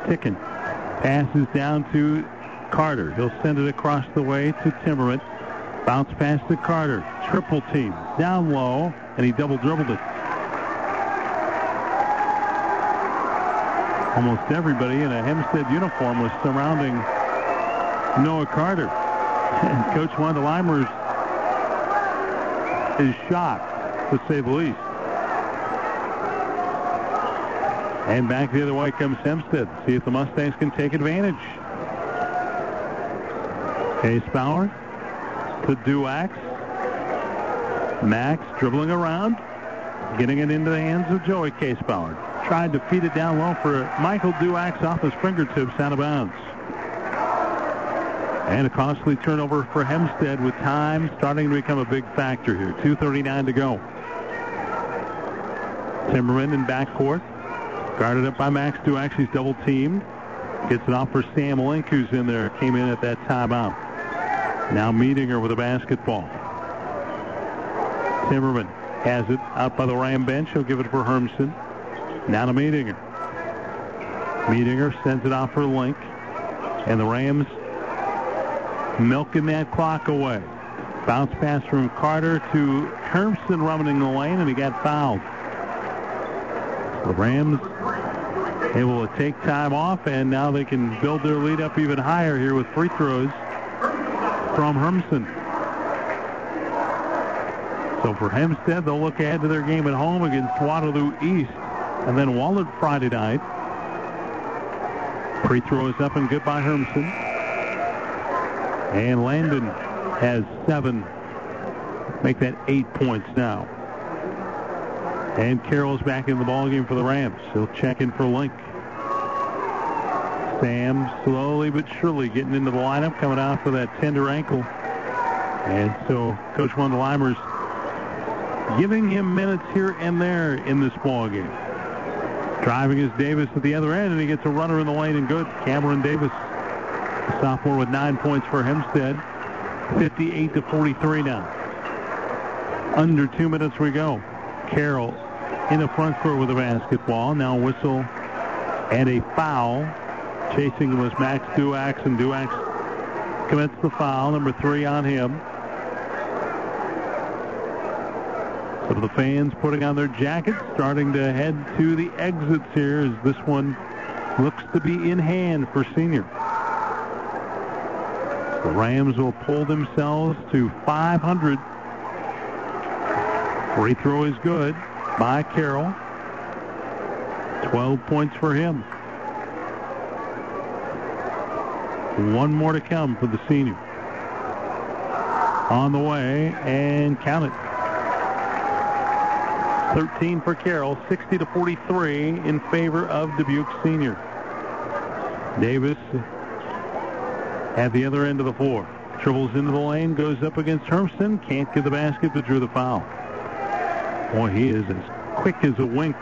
ticking. Passes down to Carter. He'll send it across the way to Timmerman. Bounce pass to Carter. Triple team. Down low, and he double dribbled it. Almost everybody in a Hempstead uniform was surrounding Noah Carter. And Coach Wendell Eimers is shocked, to say the least. And back the other way comes Hempstead. See if the Mustangs can take advantage. Case Bauer to Duax. Max dribbling around, getting it into the hands of Joey Casebauer. Tried to feed it down low for Michael Duax off his fingertips out of bounds. And a costly turnover for Hempstead with time starting to become a big factor here. 2.39 to go. Timmerman in backcourt. Guarded up by Max Duax. He's double teamed. Gets it off for Sam Link, who's in there. Came in at that timeout. Now Medinger with a basketball. Timmerman has it out by the Ram bench. He'll give it for Hermson. Now to Medinger. Medinger sends it off for Link. And the Rams milking that clock away. Bounce pass from Carter to Hermson running the lane, and he got fouled. The Rams able to take time off, and now they can build their lead up even higher here with free throws from Hermson. So for Hempstead, they'll look ahead to their game at home against Waterloo East, and then Wahlert Friday night. Free throw is up and good by Hermson. And Landon has seven. Make that eight points now. And Carroll's back in the ballgame for the Rams. He'll check in for Link. Sam slowly but surely getting into the lineup, coming out for that tender ankle. And so Coach Wendell Eimers's giving him minutes here and there in this ball game. Driving is Davis at the other end, and he gets a runner in the lane and good. Cameron Davis, sophomore with nine points for Hempstead. 58 to 43 now. Under two minutes we go. Carroll in the front court with a basketball. Now whistle and a foul. Chasing was Max Duax, and Duax commits the foul. Number three on him. Some of the fans putting on their jackets, starting to head to the exits here as this one looks to be in hand for senior. Rams will pull themselves to 500. Free throw is good by Carroll. 12 points for him. One more to come for the senior. On the way, and count it. 13 for Carroll, 60 to 43 in favor of Dubuque Senior. Davis at the other end of the floor. Dribbles into the lane, goes up against Hermson, can't get the basket, but drew the foul. Boy, he is as quick as a wink.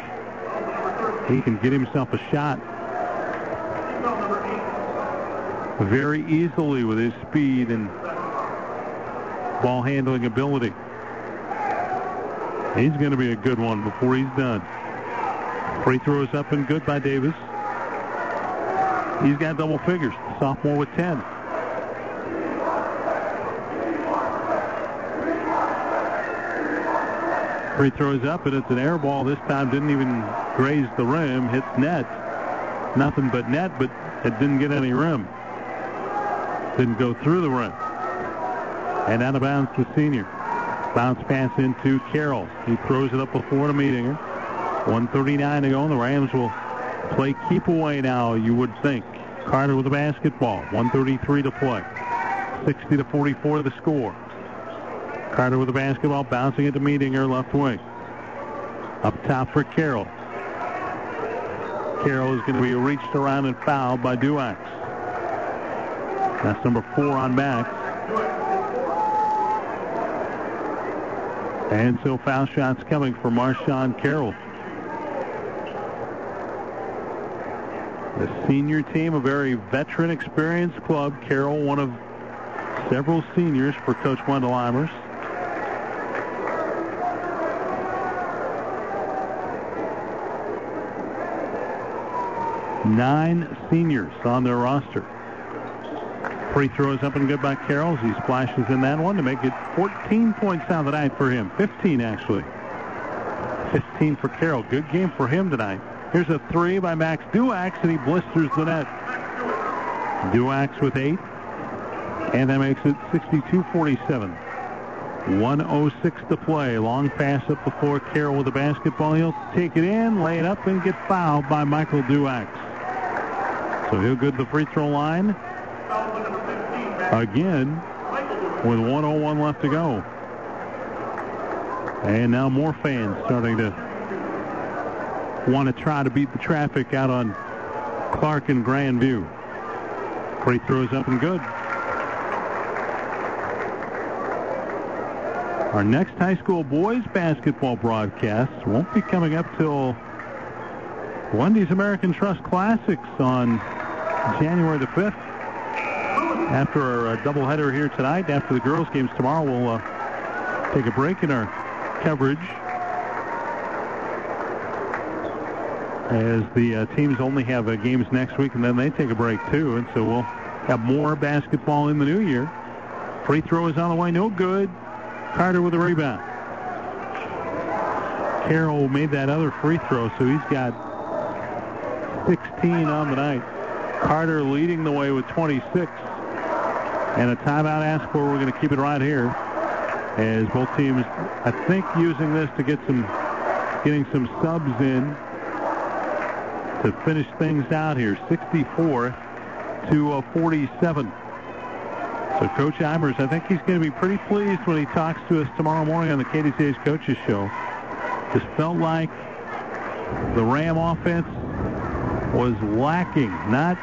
He can get himself a shot very easily with his speed and ball handling ability. He's going to be a good one before he's done. Free throws up and good by Davis. He's got double figures. Sophomore with 10. Free throws up, and it's an air ball. This time didn't even graze the rim. Hits net. Nothing but net, but it didn't get any rim. Didn't go through the rim. And out of bounds to senior. Bounce pass into Carroll. He throws it up before the Medinger. 139 to go, and the Rams will play keep away now, you would think. Carter with the basketball. 133 to play. 60 to 44 the score. Carter with the basketball, bouncing it to Medinger, left wing. Up top for Carroll. Carroll is going to be reached around and fouled by Duax. That's number four on Max. And so foul shots coming for Marshawn Carroll. The senior team, a very veteran, experienced club. Carroll, one of several seniors for Coach Wendell Eimers. Nine seniors on their roster. Free throws up and good by Carroll. He splashes in that one to make it 14 points out the for him. 15 actually. 15 for Carroll. Good game for him tonight. Here's a three by Max Duax, and he blisters the net. Duax with eight, and that makes it 62-47. 106 to play. Long pass up the floor. Carroll with the basketball. He'll take it in, lay it up, and get fouled by Michael Duax. So he'll go to the free throw line again with 101 left to go. And now more fans starting to want to try to beat the traffic out on Clark and Grandview. Free throws up and good. Our next high school boys basketball broadcast won't be coming up till Wendy's American Trust Classics on January the 5th. After our uh, doubleheader here tonight, after the girls' games tomorrow, we'll uh, take a break in our coverage as the uh, teams only have games next week, and then they take a break too. And so we'll have more basketball in the new year. Free throw is on the way, no good. Carter with a rebound. Carroll made that other free throw, so he's got 16 on the night. Carter leading the way with 26. And a timeout asked for. We're going to keep it right here as both teams, I think, using this to get some, getting some subs in to finish things out here. 64 to uh, 47. So Coach Eimers, I think he's going to be pretty pleased when he talks to us tomorrow morning on the KDTH's Coaches Show. Just felt like the Ram offense was lacking, not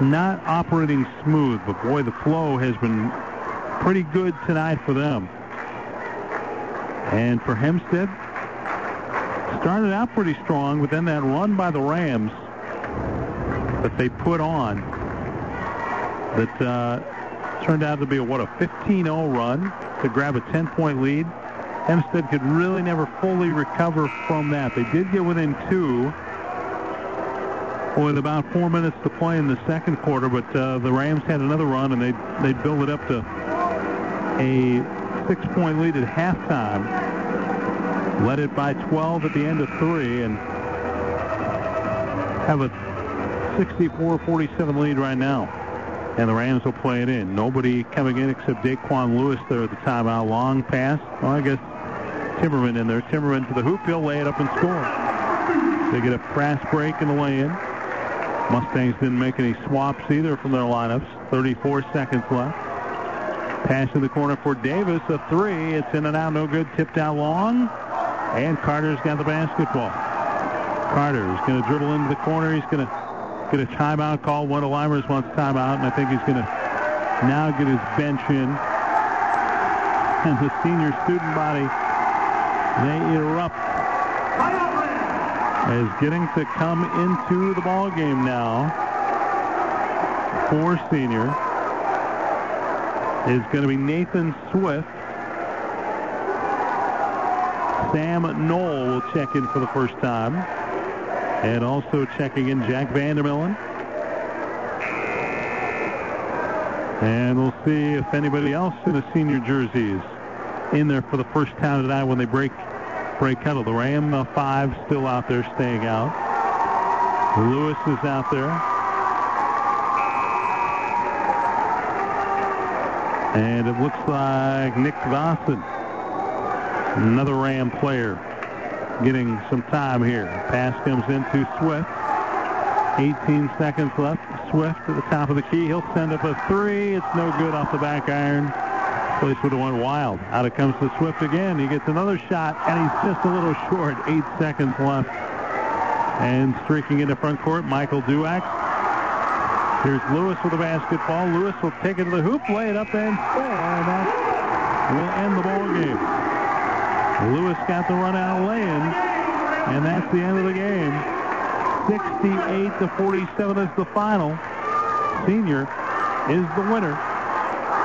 not operating smooth, but boy, the flow has been pretty good tonight for them. And for Hempstead, started out pretty strong, but then that run by the Rams that they put on that uh, turned out to be a, what, a 15-0 run to grab a 10-point lead. Hempstead could really never fully recover from that. They did get within two with about four minutes to play in the second quarter, but uh, the Rams had another run, and they they built it up to a six-point lead at halftime. Led it by 12 at the end of three, and have a 64-47 lead right now. And the Rams will play it in. Nobody coming in except Daquan Lewis there at the timeout. Long pass. Well, I guess Timmerman in there. Timmerman to the hoop. He'll lay it up and score. They get a fast break in the lay-in. Mustangs didn't make any swaps either from their lineups. 34 seconds left. Pass in the corner for Davis. A three. It's in and out. No good. Tipped out long. And Carter's got the basketball. Carter's going to dribble into the corner. He's going to get a timeout call. Wendell Eimers wants timeout, and I think he's going to now get his bench in. And the senior student body, they erupt as getting to come into the ball game now for senior is going to be Nathan Swift. Sam Knoll will check in for the first time. And also checking in Jack Vandermillen. And we'll see if anybody else in the senior jerseys in there for the first time tonight when they break break Kettle. The Ram five still out there staying out. Lewis is out there. And it looks like Nick Vossen, another Ram player, getting some time here. Pass comes into Swift. 18 seconds left. Swift at the top of the key. He'll send up a three. It's no good off the back iron. Place would have went wild. Out it comes to Swift again. He gets another shot, and he's just a little short. Eight seconds left. And streaking into front court, Michael Duax. Here's Lewis with the basketball. Lewis will take it to the hoop, lay it up, and score. And that will end the ball game. Lewis got the run out lay-in, and that's the end of the game. 68 to 47 is the final. Senior is the winner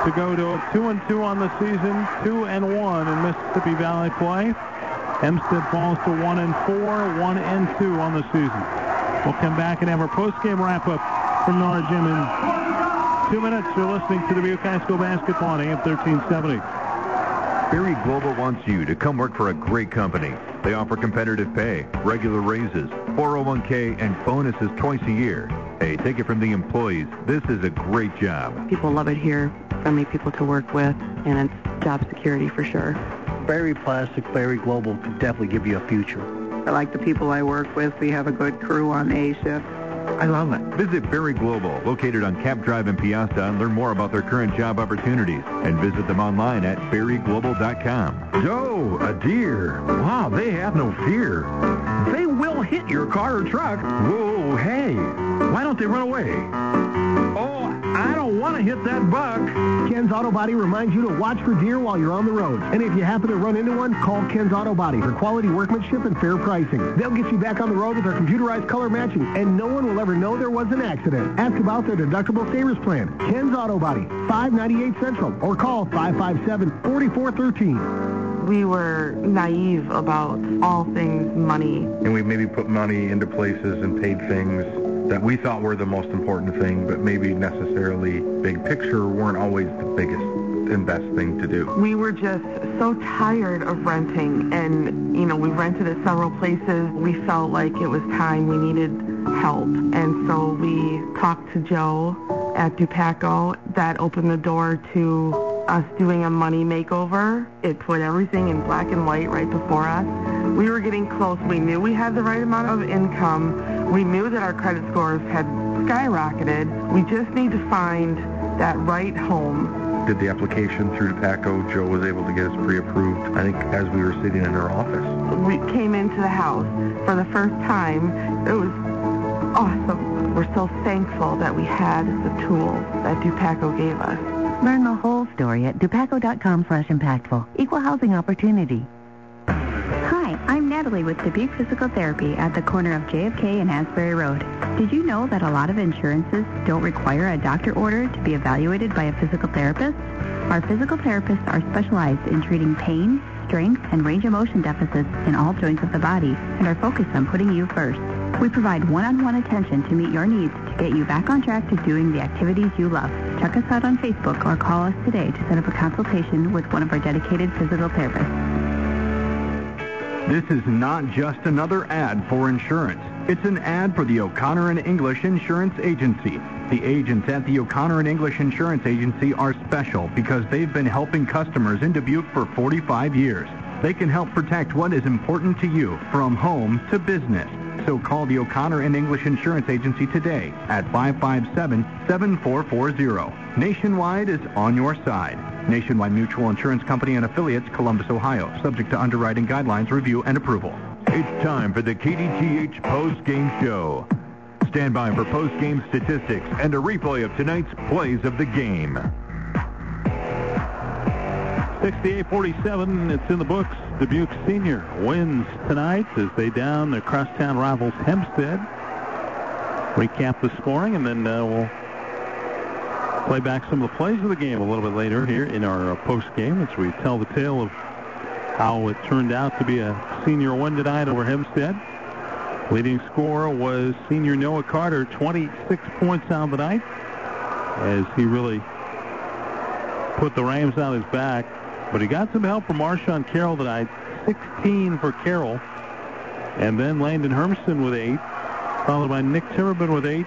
to go to a 2 and 2 on the season, 2 and 1 in Mississippi Valley play. Hempstead falls to 1 and 4, 1 and 2 on the season. We'll come back and have our post-game wrap-up from Nora Gym in two minutes. You're listening to the Dubuque High School basketball on AM 1370. Berry Global wants you to come work for a great company. They offer competitive pay, regular raises, 401k, and bonuses twice a year. Hey, take it from the employees. This is a great job. People love it here. Friendly people to work with, and it's job security for sure. Berry Plastic, Berry Global could definitely give you a future. I like the people I work with. We have a good crew on A shift. I love it. Visit Berry Global, located on Cap Drive in Peosta, and learn more about their current job opportunities. And visit them online at berryglobal.com. Joe, a deer. Wow, they have no fear. They will hit your car or truck. Whoa, hey, why don't they run away? I want to hit that buck. Ken's Auto Body reminds you to watch for deer while you're on the road. And if you happen to run into one, call Ken's Auto Body for quality workmanship and fair pricing. They'll get you back on the road with their computerized color matching, and no one will ever know there was an accident. Ask about their deductible savers plan. Ken's Auto Body, 598 Central, or call 557-4413. We were naive about all things money. And we maybe put money into places and paid things that we thought were the most important thing, but maybe necessarily big picture weren't always the biggest and best thing to do. We were just so tired of renting, and, you know, we rented at several places. We felt like it was time we needed help, and so we talked to Joe at Dupaco. That opened the door to us doing a money makeover. It put everything in black and white right before us. We were getting close. We knew we had the right amount of income. We knew that our credit scores had skyrocketed. We just need to find that right home. Did the application through Dupaco. Joe was able to get us pre-approved, I think, as we were sitting in our office. We came into the house for the first time. It was awesome. We're so thankful that we had the tools that Dupaco gave us. Learn the whole story at dupaco.com slash impactful. Equal housing opportunity. I'm Natalie. Natalie with Dubuque Physical Therapy at the corner of JFK and Asbury Road. Did you know that a lot of insurances don't require a doctor order to be evaluated by a physical therapist? Our physical therapists are specialized in treating pain, strength, and range of motion deficits in all joints of the body and are focused on putting you first. We provide one-on-one attention to meet your needs to get you back on track to doing the activities you love. Check us out on Facebook or call us today to set up a consultation with one of our dedicated physical therapists. This is not just another ad for insurance. It's an ad for the O'Connor and English Insurance Agency. The agents at the O'Connor and English Insurance Agency are special because they've been helping customers in Dubuque for 45 years. They can help protect what is important to you from home to business. So call the O'Connor and English Insurance Agency today at 557-7440. Nationwide is on your side. Nationwide Mutual Insurance Company and affiliates, Columbus, Ohio. Subject to underwriting guidelines, review, and approval. It's time for the KDTH post-game show. Stand by for post-game statistics and a replay of tonight's plays of the game. 68-47, it's in the books. Dubuque Senior wins tonight as they down their crosstown rivals Hempstead. Recap the scoring, and then uh, we'll play back some of the plays of the game a little bit later here in our uh, post game as we tell the tale of how it turned out to be a senior win tonight over Hempstead. Leading scorer was senior Noah Carter, 26 points on the night as he really put the Rams on his back. But he got some help from Marshawn Carroll tonight, 16 for Carroll. And then Landon Hermson with eight, followed by Nick Timmerman with eight.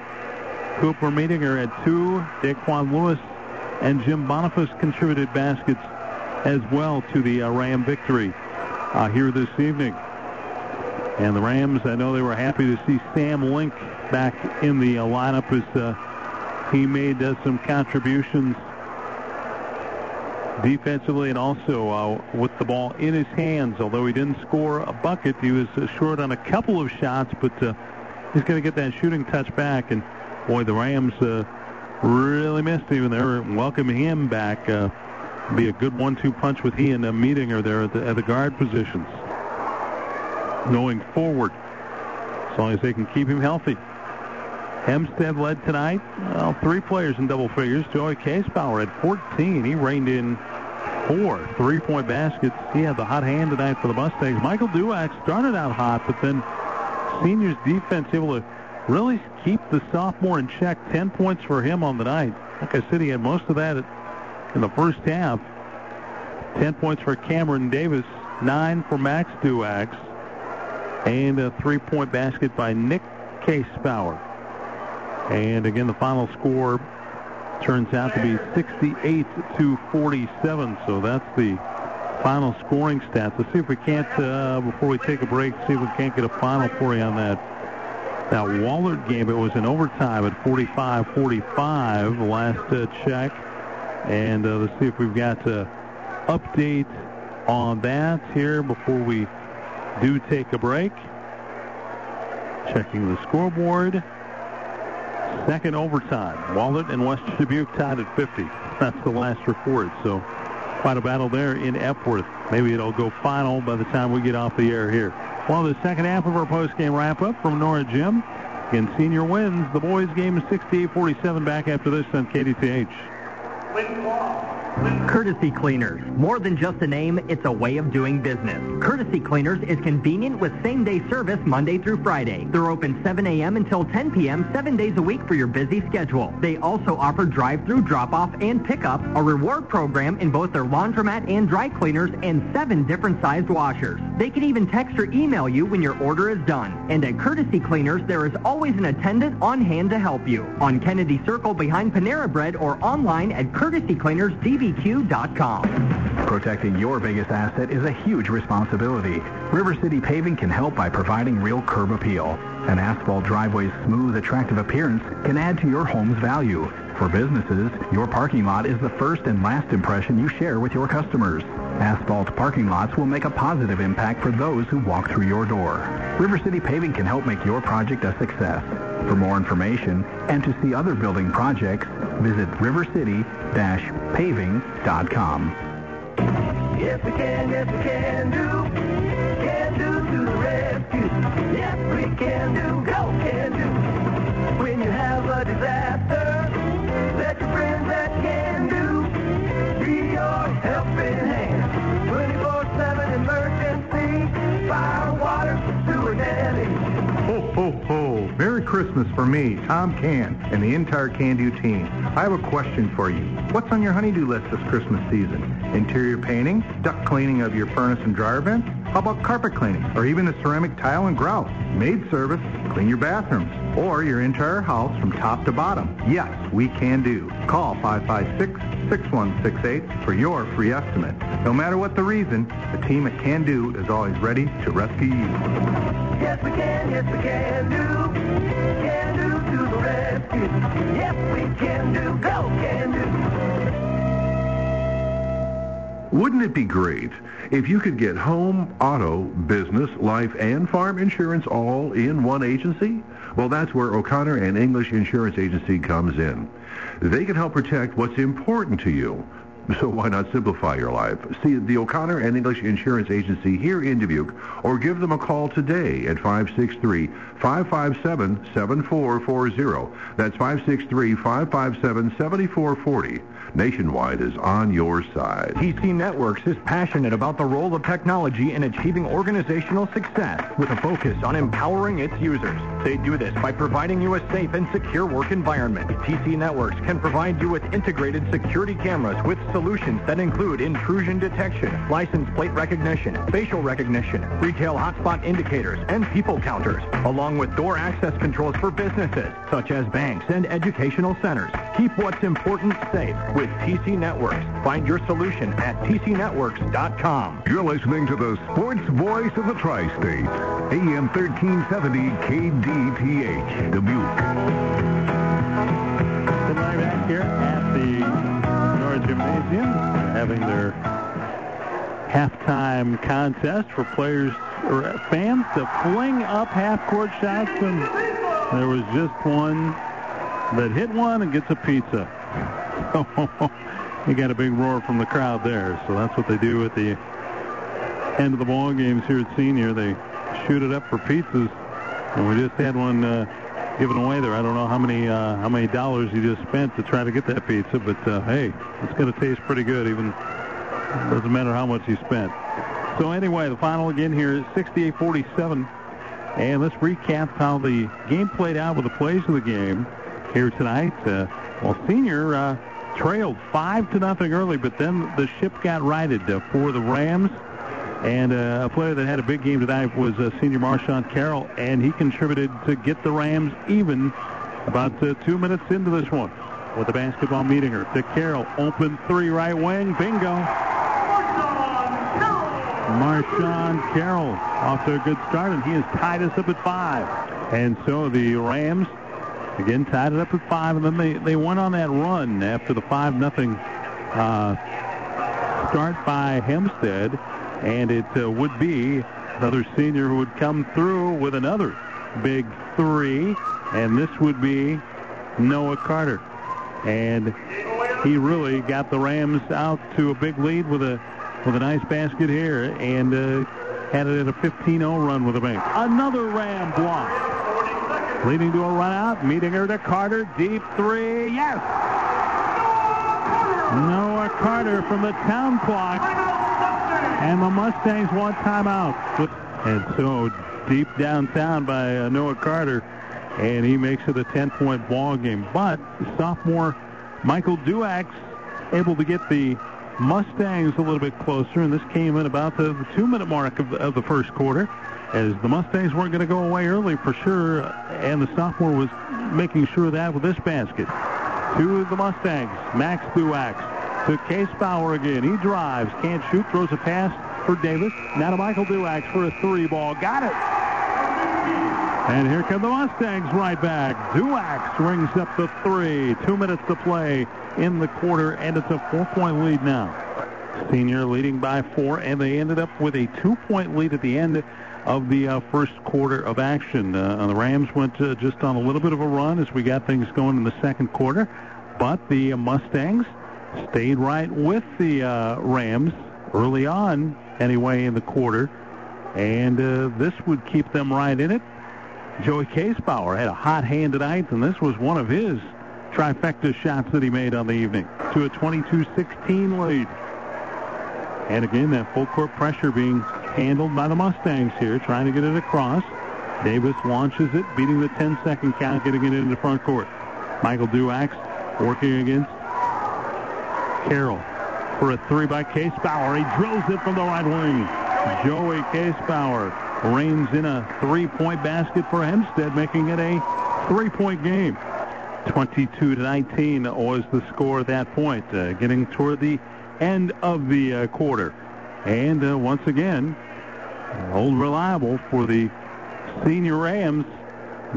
Cooper Medinger had two. Daquan Lewis and Jim Boniface contributed baskets as well to the uh, Ram victory uh, here this evening. And the Rams, I know they were happy to see Sam Link back in the uh, lineup as he made some contributions defensively and also with the ball in his hands. Although he didn't score a bucket, he was short on a couple of shots, but he's going to get that shooting touch back. And boy, the Rams uh, really missed him, and they're welcoming him back. Uh, be a good one-two punch with he and meeting Medinger there at the, at the guard positions. Going forward, as long as they can keep him healthy. Hempstead led tonight. Well, three players in double figures. Joey Casebauer had 14. He reined in four three-point baskets. He had the hot hand tonight for the Mustangs. Michael Duax started out hot, but then seniors defense able to really keep the sophomore in check. 10 points for him on the night. Like I said, he had most of that in the first half. 10 points for Cameron Davis, 9 for Max Duax, and a three-point basket by Nick Casebauer. And again, the final score turns out to be 68 to 47. So that's the final scoring stats. Let's see if we can't, uh, before we take a break, see if we can't get a final for you on that. That Wahlert game, it was in overtime at 45-45 last uh, check. And uh, let's see if we've got an update on that here before we do take a break. Checking the scoreboard. Second overtime. Wahlert and West Dubuque tied at 50. That's the last report. So quite a battle there in Epworth. Maybe it'll go final by the time we get off the air here. Well, the second half of our postgame wrap-up from Nora Gym. And senior wins. The boys game is 68-47 back after this on KDTH. Courtesy Cleaners. More than just a name, it's a way of doing business. Courtesy Cleaners is convenient with same-day service Monday through Friday. They're open 7 a.m. until 10 p.m. seven days a week for your busy schedule. They also offer drive-through drop-off and pickup, a reward program in both their laundromat and dry cleaners, and seven different sized washers. They can even text or email you when your order is done. And at Courtesy Cleaners, there is always an attendant on hand to help you. On Kennedy Circle behind Panera Bread or online at courtesycleanersdbq.com. Protecting your biggest asset is a huge responsibility. River City Paving can help by providing real curb appeal. An asphalt driveway's smooth, attractive appearance can add to your home's value. For businesses, your parking lot is the first and last impression you share with your customers. Asphalt parking lots will make a positive impact for those who walk through your door. River City Paving can help make your project a success. For more information and to see other building projects, visit rivercity-paving.com. Yes, we can, yes, we can do. Can do to the rescue. Yes, we can do. Go, can do. When you have a disaster. Christmas for me, Tom Can, and the entire Can-Do team. I have a question for you. What's on your honeydew list this Christmas season? Interior painting? Duct cleaning of your furnace and dryer vents? How about carpet cleaning? Or even the ceramic tile and grout? Maid service? Clean your bathrooms? Or your entire house from top to bottom? Yes, we can do. Call 556-6168 for your free estimate. No matter what the reason, the team at Can Do is always ready to rescue you. Yes, we can, yes, we can do. Can do to the rescue. Yes, we can do. Go, can do. Wouldn't it be great if you could get home, auto, business, life, and farm insurance all in one agency? Well, that's where O'Connor and English Insurance Agency comes in. They can help protect what's important to you. So why not simplify your life? See the O'Connor and English Insurance Agency here in Dubuque or give them a call today at 563-557-7440. That's 563-557-7440. Nationwide is on your side. TC Networks is passionate about the role of technology in achieving organizational success with a focus on empowering its users. They do this by providing you a safe and secure work environment. TC Networks can provide you with integrated security cameras with solutions that include intrusion detection, license plate recognition, facial recognition, retail hotspot indicators, and people counters, along with door access controls for businesses such as banks and educational centers. Keep what's important safe with TC Networks. Find your solution at tcnetworks.com. You're listening to the sports voice of the tri-state, AM 1370 KDTH, Dubuque. Come right back here at the Nora Gymnasium, having their halftime contest for players or fans to fling up half-court shots, and there was just one that hit one and gets a pizza. you got a big roar from the crowd there, so that's what they do at the end of the ball games here at Senior. They shoot it up for pizzas, and we just had one uh, given away there. I don't know how many uh, how many dollars you just spent to try to get that pizza, but uh, hey, it's going to taste pretty good. Even doesn't matter how much you spent. So anyway, the final again here is 68-47, and let's recap how the game played out with the plays of the game here tonight. Uh, well, Senior uh, trailed five to nothing early, but then the ship got righted uh, for the Rams. And uh, a player that had a big game tonight was uh, senior Marshawn Carroll, and he contributed to get the Rams even about two minutes into this one with the basketball Medinger. To Carroll, open three right wing, bingo. Marshawn Carroll off to a good start, and he has tied us up at five. And so the Rams again tied it up at five, and then they, they went on that run after the five nothing uh, start by Hempstead, and it uh, would be another senior who would come through with another big three, and this would be Noah Carter. And he really got the Rams out to a big lead with a with a nice basket here, and uh, had it at a 15-0 run with a bank. Another Ram block. Leading to a run out, Medinger to Carter, deep three, yes! Noah Carter from the town clock, and the Mustangs want timeout. And so deep downtown by uh, Noah Carter, and he makes it a 10-point ball game. But sophomore Michael Duax able to get the Mustangs a little bit closer, and this came in about the, two-minute mark of of the first quarter, as the Mustangs weren't going to go away early for sure, and the sophomore was making sure of that with this basket. To the Mustangs, Max Duax to Case Bauer again. He drives, can't shoot, throws a pass for Davis. Now to Michael Duax for a three ball. Got it. And here come the Mustangs right back. Duax rings up the three. Two minutes to play in the quarter, and it's a four-point lead now. Senior leading by four, and they ended up with a two-point lead at the end of the uh, first quarter of action. Uh, the Rams went uh, just on a little bit of a run as we got things going in the second quarter, but the Mustangs stayed right with the Rams early on, anyway, in the quarter, and this would keep them right in it. Joey Casebauer had a hot hand tonight, and this was one of his trifecta shots that he made on the evening to a 22-16 lead. And again, that full court pressure being handled by the Mustangs here, trying to get it across. Davis launches it, beating the 10-second count, getting it into the front court. Michael Duax working against Carroll for a three by Case Bauer. He drills it from the right wing. Joey Case Bauer reins in a three-point basket for Hempstead, making it a three-point game. 22 to 19 was the score at that point, uh, getting toward the end of the uh, quarter. And uh, once again, old reliable for the senior Rams.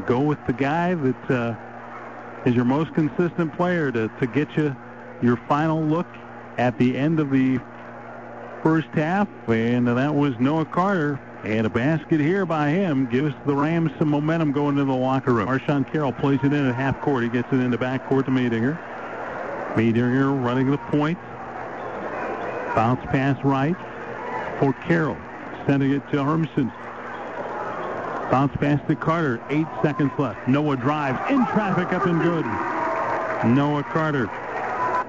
Go with the guy that uh, is your most consistent player to, to get you your final look at the end of the first half. And that was Noah Carter. And a basket here by him gives the Rams some momentum going into the locker room. Marshawn Carroll plays it in at half court. He gets it into back court to Medinger. Medinger running the point. Bounce pass right for Carroll. Sending it to Hermson. Bounce pass to Carter. Eight seconds left. Noah drives in traffic up and good. Noah Carter.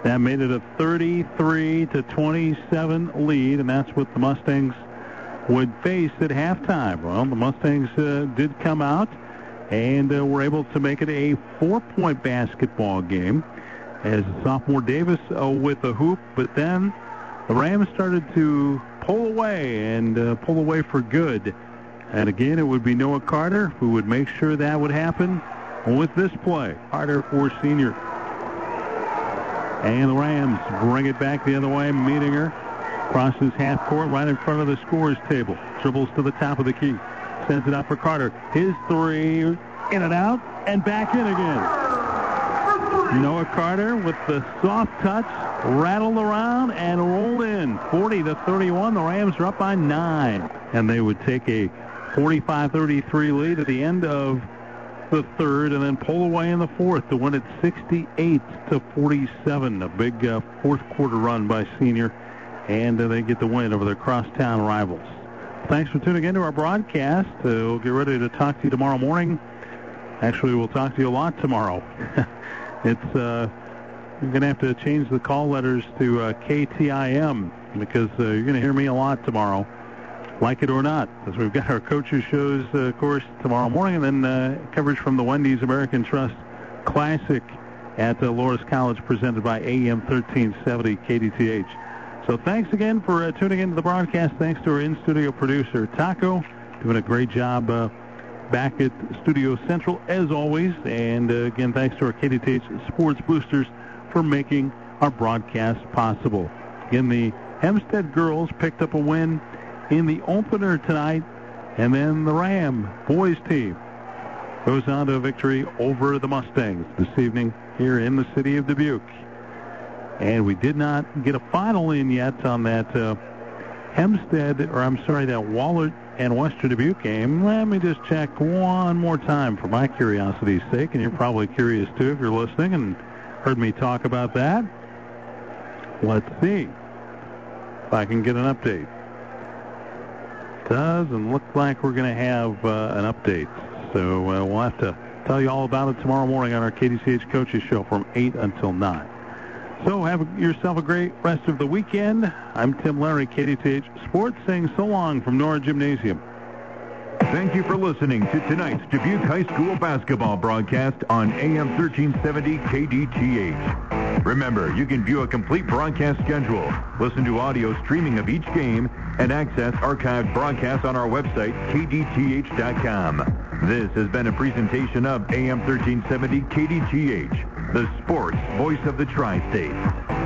That made it a 33 to 27 lead, and that's what the Mustangs would face at halftime. Well, the Mustangs uh, did come out and uh, were able to make it a four-point basketball game as sophomore Davis uh, with a hoop, but then the Rams started to pull away and uh, pull away for good. And again, it would be Noah Carter who would make sure that would happen with this play. Carter for senior. And the Rams bring it back the other way. Medinger crosses half court right in front of the scorers table. Dribbles to the top of the key. Sends it out for Carter. His three in and out and back in again. Noah Carter with the soft touch, rattled around and rolled in. 40 to 31. The Rams are up by nine. And they would take a 45-33 lead at the end of the third and then pull away in the fourth to win it 68 to 47. A big uh, fourth quarter run by senior. And uh, they get the win over their crosstown rivals. Thanks for tuning in to our broadcast. Uh, we'll get ready to talk to you tomorrow morning. Actually, we'll talk to you a lot tomorrow. it's uh, you're going to have to change the call letters to uh, KTIM because uh, you're going to hear me a lot tomorrow, like it or not, because we've got our coaches shows, uh, of course, tomorrow morning, and then coverage from the Wendy's American Trust Classic at uh, Loras College, presented by AM 1370 KDTH. So thanks again for tuning into the broadcast. Thanks to our in-studio producer, Taco, doing a great job back at Studio Central as always. And again, thanks to our KDTH Sports Boosters for making our broadcast possible. In the Hempstead girls picked up a win in the opener tonight, and then the Ram boys team goes on to a victory over the Mustangs this evening here in the city of Dubuque. And we did not get a final in yet on that uh, Hempstead, or I'm sorry, that Wahlert and Western Dubuque game. Let me just check one more time for my curiosity's sake, and you're probably curious too if you're listening and heard me talk about that. Let's see if I can get an update. Does and look like we're going to have uh, an update, so uh, we'll have to tell you all about it tomorrow morning on our KDTH Coaches Show from 8 until 9. So have yourself a great rest of the weekend. I'm Tim Larry, KDTH Sports, saying so long from Nora Gymnasium. Thank you for listening to tonight's Dubuque High School basketball broadcast on AM 1370 KDTH. Remember, you can view a complete broadcast schedule, listen to audio streaming of each game, and access archived broadcasts on our website, kdth.com. This has been a presentation of AM 1370 KDTH, the sports voice of the tri-state.